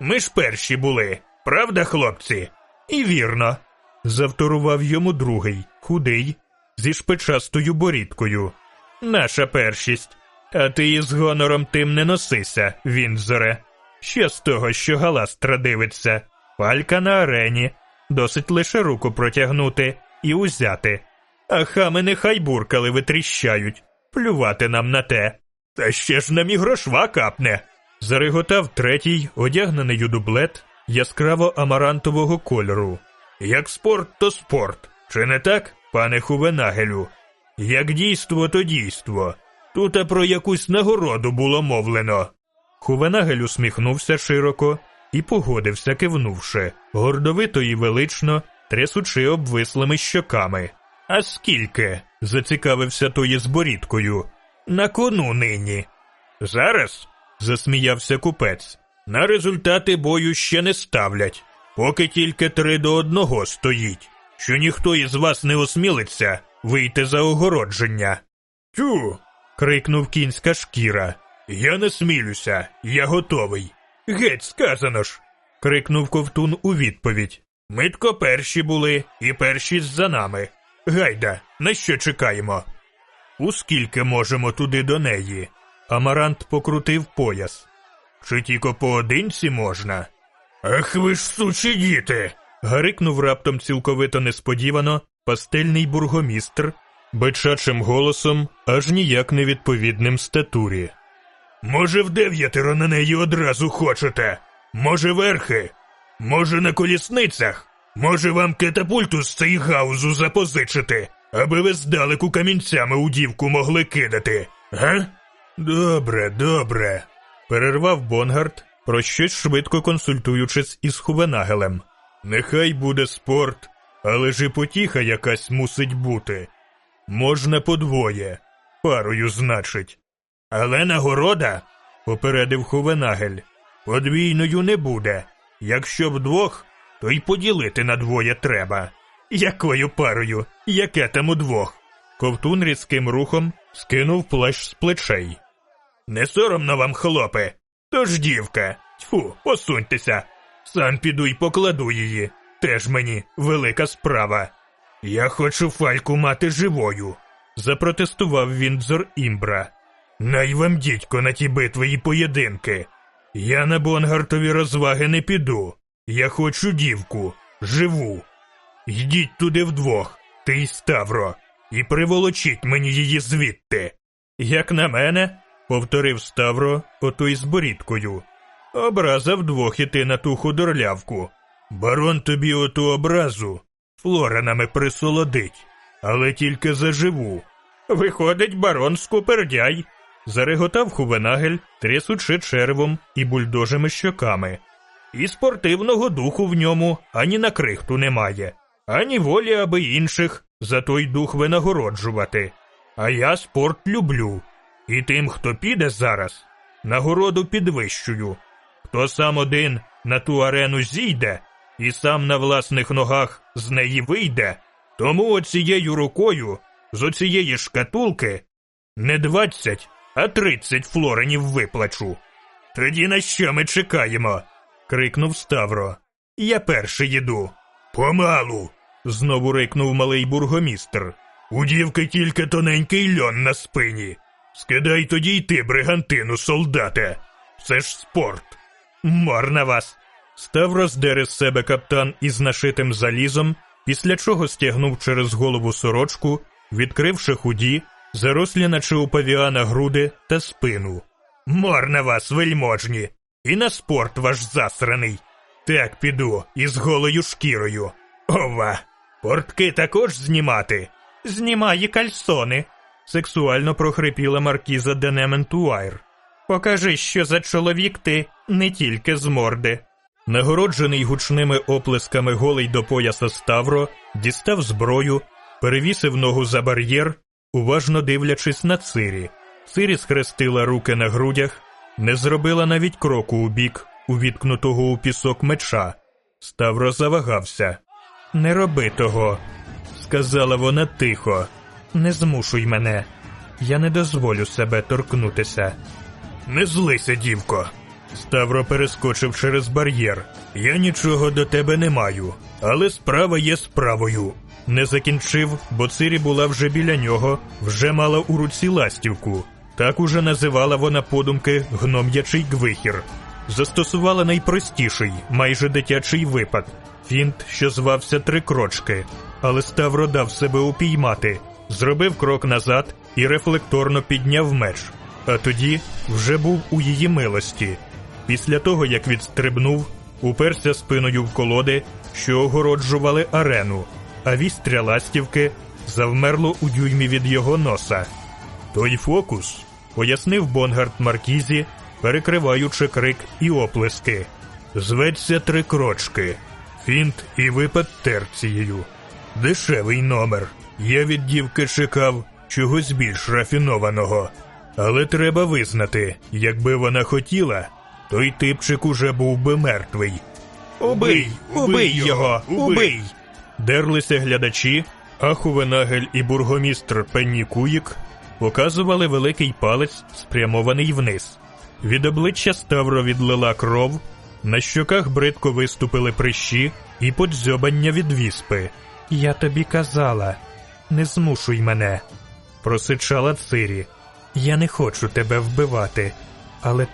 Ми ж перші були, правда, хлопці? І вірно. Завторував йому другий, худий, зі шпичастою борідкою. Наша першість. А ти із гонором тим не носися, Вінзоре. Що з того, що галастра дивиться? Палька на арені. Досить лише руку протягнути і узяти. А хами нехай буркали витріщають. Плювати нам на те. Та ще ж нам і грошва капне. Зареготав третій, одягнений у дублет яскраво амарантового кольору. Як спорт, то спорт. Чи не так, пане Хувенагелю? Як дійство, то дійство. Тут про якусь нагороду було мовлено. Хувенагель усміхнувся широко і погодився, кивнувши, гордовито і велично, трясучи обвислими щоками. А скільки? зацікавився той із борідкою. На кону нині. Зараз, засміявся купець, на результати бою ще не ставлять, поки тільки три до одного стоїть, що ніхто із вас не осмілиться вийти за огородження. Тю. крикнув кінська шкіра. Я не смілюся, я готовий. Геть сказано ж. крикнув ковтун у відповідь. Митко перші були і перші за нами. Гайда, на що чекаємо? Ускільки можемо туди до неї? Амарант покрутив пояс. Чи тільки поодинці можна? Ах ви ж сучі діти. гарикнув раптом цілковито несподівано пастельний бургомістр, бичачим голосом, аж ніяк невідповідним статурі. Може, в дев'ятеро на неї одразу хочете? Може, верхи? Може, на колісницях? Може, вам катапульту з цей гаузу запозичити, аби ви здалеку камінцями у дівку могли кидати, га? Добре, добре, перервав Бонгард, про щось швидко консультуючись із Хувенагелем. Нехай буде спорт, але ж і потіха якась мусить бути. Можна подвоє, парою, значить. Але нагорода, попередив Хувенагель, подвійною не буде. Якщо б двох, то й поділити на двоє треба. Якою парою? Яке там удвох? Ковтун різким рухом скинув плащ з плечей. Не соромно вам, хлопе. Тож дівка. Тьфу, посуньтеся. Сам піду й покладу її. Теж мені велика справа. Я хочу фальку мати живою, запротестував Віндзор Імбра. Най вам дідько на ті битви і поєдинки. Я на Бонгартові розваги не піду. Я хочу дівку, живу. Йдіть туди вдвох, ти й Ставро, і приволочіть мені її звідти. Як на мене, повторив Ставро, отой з борідкою. Образа вдвох іти на ту худорлявку. Барон тобі оту образу флоранами присолодить, але тільки заживу. Виходить, барон скупердяй, зареготав Хувенагель, трясучи червом і бульдожими щоками. І спортивного духу в ньому ані на крихту немає, ані волі, аби інших за той дух винагороджувати. А я спорт люблю. І тим, хто піде зараз, нагороду підвищую. Хто сам один на ту арену зійде і сам на власних ногах з неї вийде, тому оцією рукою з оцієї шкатулки не двадцять, а тридцять флоренів виплачу. Тоді на що ми чекаємо? крикнув Ставро. Я перший їду. Помалу. Знову рикнув малий бургомістр. У дівки тільки тоненький льон на спині. Скидай тоді й ти, бригантину, солдате. Це ж спорт. Мор на вас. Ставро здер із себе каптан із нашитим залізом, після чого стягнув через голову сорочку, відкривши худі, зарослі, наче у павіана груди та спину. Мор на вас, вельможні, і на спорт ваш засраний. Так піду із голою шкірою. Ова! Портки також знімати. Знімає кальсони, сексуально прохрипіла маркіза де Нементуйвар. Покажи, що за чоловік ти не тільки з морди. Нагороджений гучними оплесками голий до пояса Ставро, дістав зброю, перевісив ногу за бар'єр, уважно дивлячись на цирі. Цирі схрестила руки на грудях, не зробила навіть кроку у бік увіткнутого у пісок меча. Ставро завагався. Не роби того, сказала вона тихо. Не змушуй мене. Я не дозволю себе торкнутися. Не злися, дівко. Ставро перескочив через бар'єр. Я нічого до тебе не маю, але справа є справою. Не закінчив, бо Цирі була вже біля нього, вже мала у руці ластівку. Так уже називала вона подумки гном'ячий гвихір. Застосувала найпростіший, майже дитячий випад фінт, що звався три крочки, але Ставро дав себе упіймати, зробив крок назад і рефлекторно підняв меч. А тоді вже був у її милості. Після того, як відстрибнув, уперся спиною в колоди, що огороджували арену, а вістря ластівки завмерло у дюймі від його носа. Той фокус, пояснив Бонгард маркізі, перекриваючи крик і оплески. Зветься три крочки, фінт і випад терцією. Дешевий номер. Я від дівки чекав чогось більш рафінованого. Але треба визнати, якби вона хотіла, той типчик уже був би мертвий. Убий, убий його, убий! Дерлися глядачі, а Хувенагель і бургомістр Пенні Куїк показували великий палець, спрямований вниз. Від обличчя Ставро відлила кров, на щоках бридко виступили прищі і подзьобання від віспи. Я тобі казала, не змушуй мене, просичала Цирі. Я не хочу тебе вбивати, але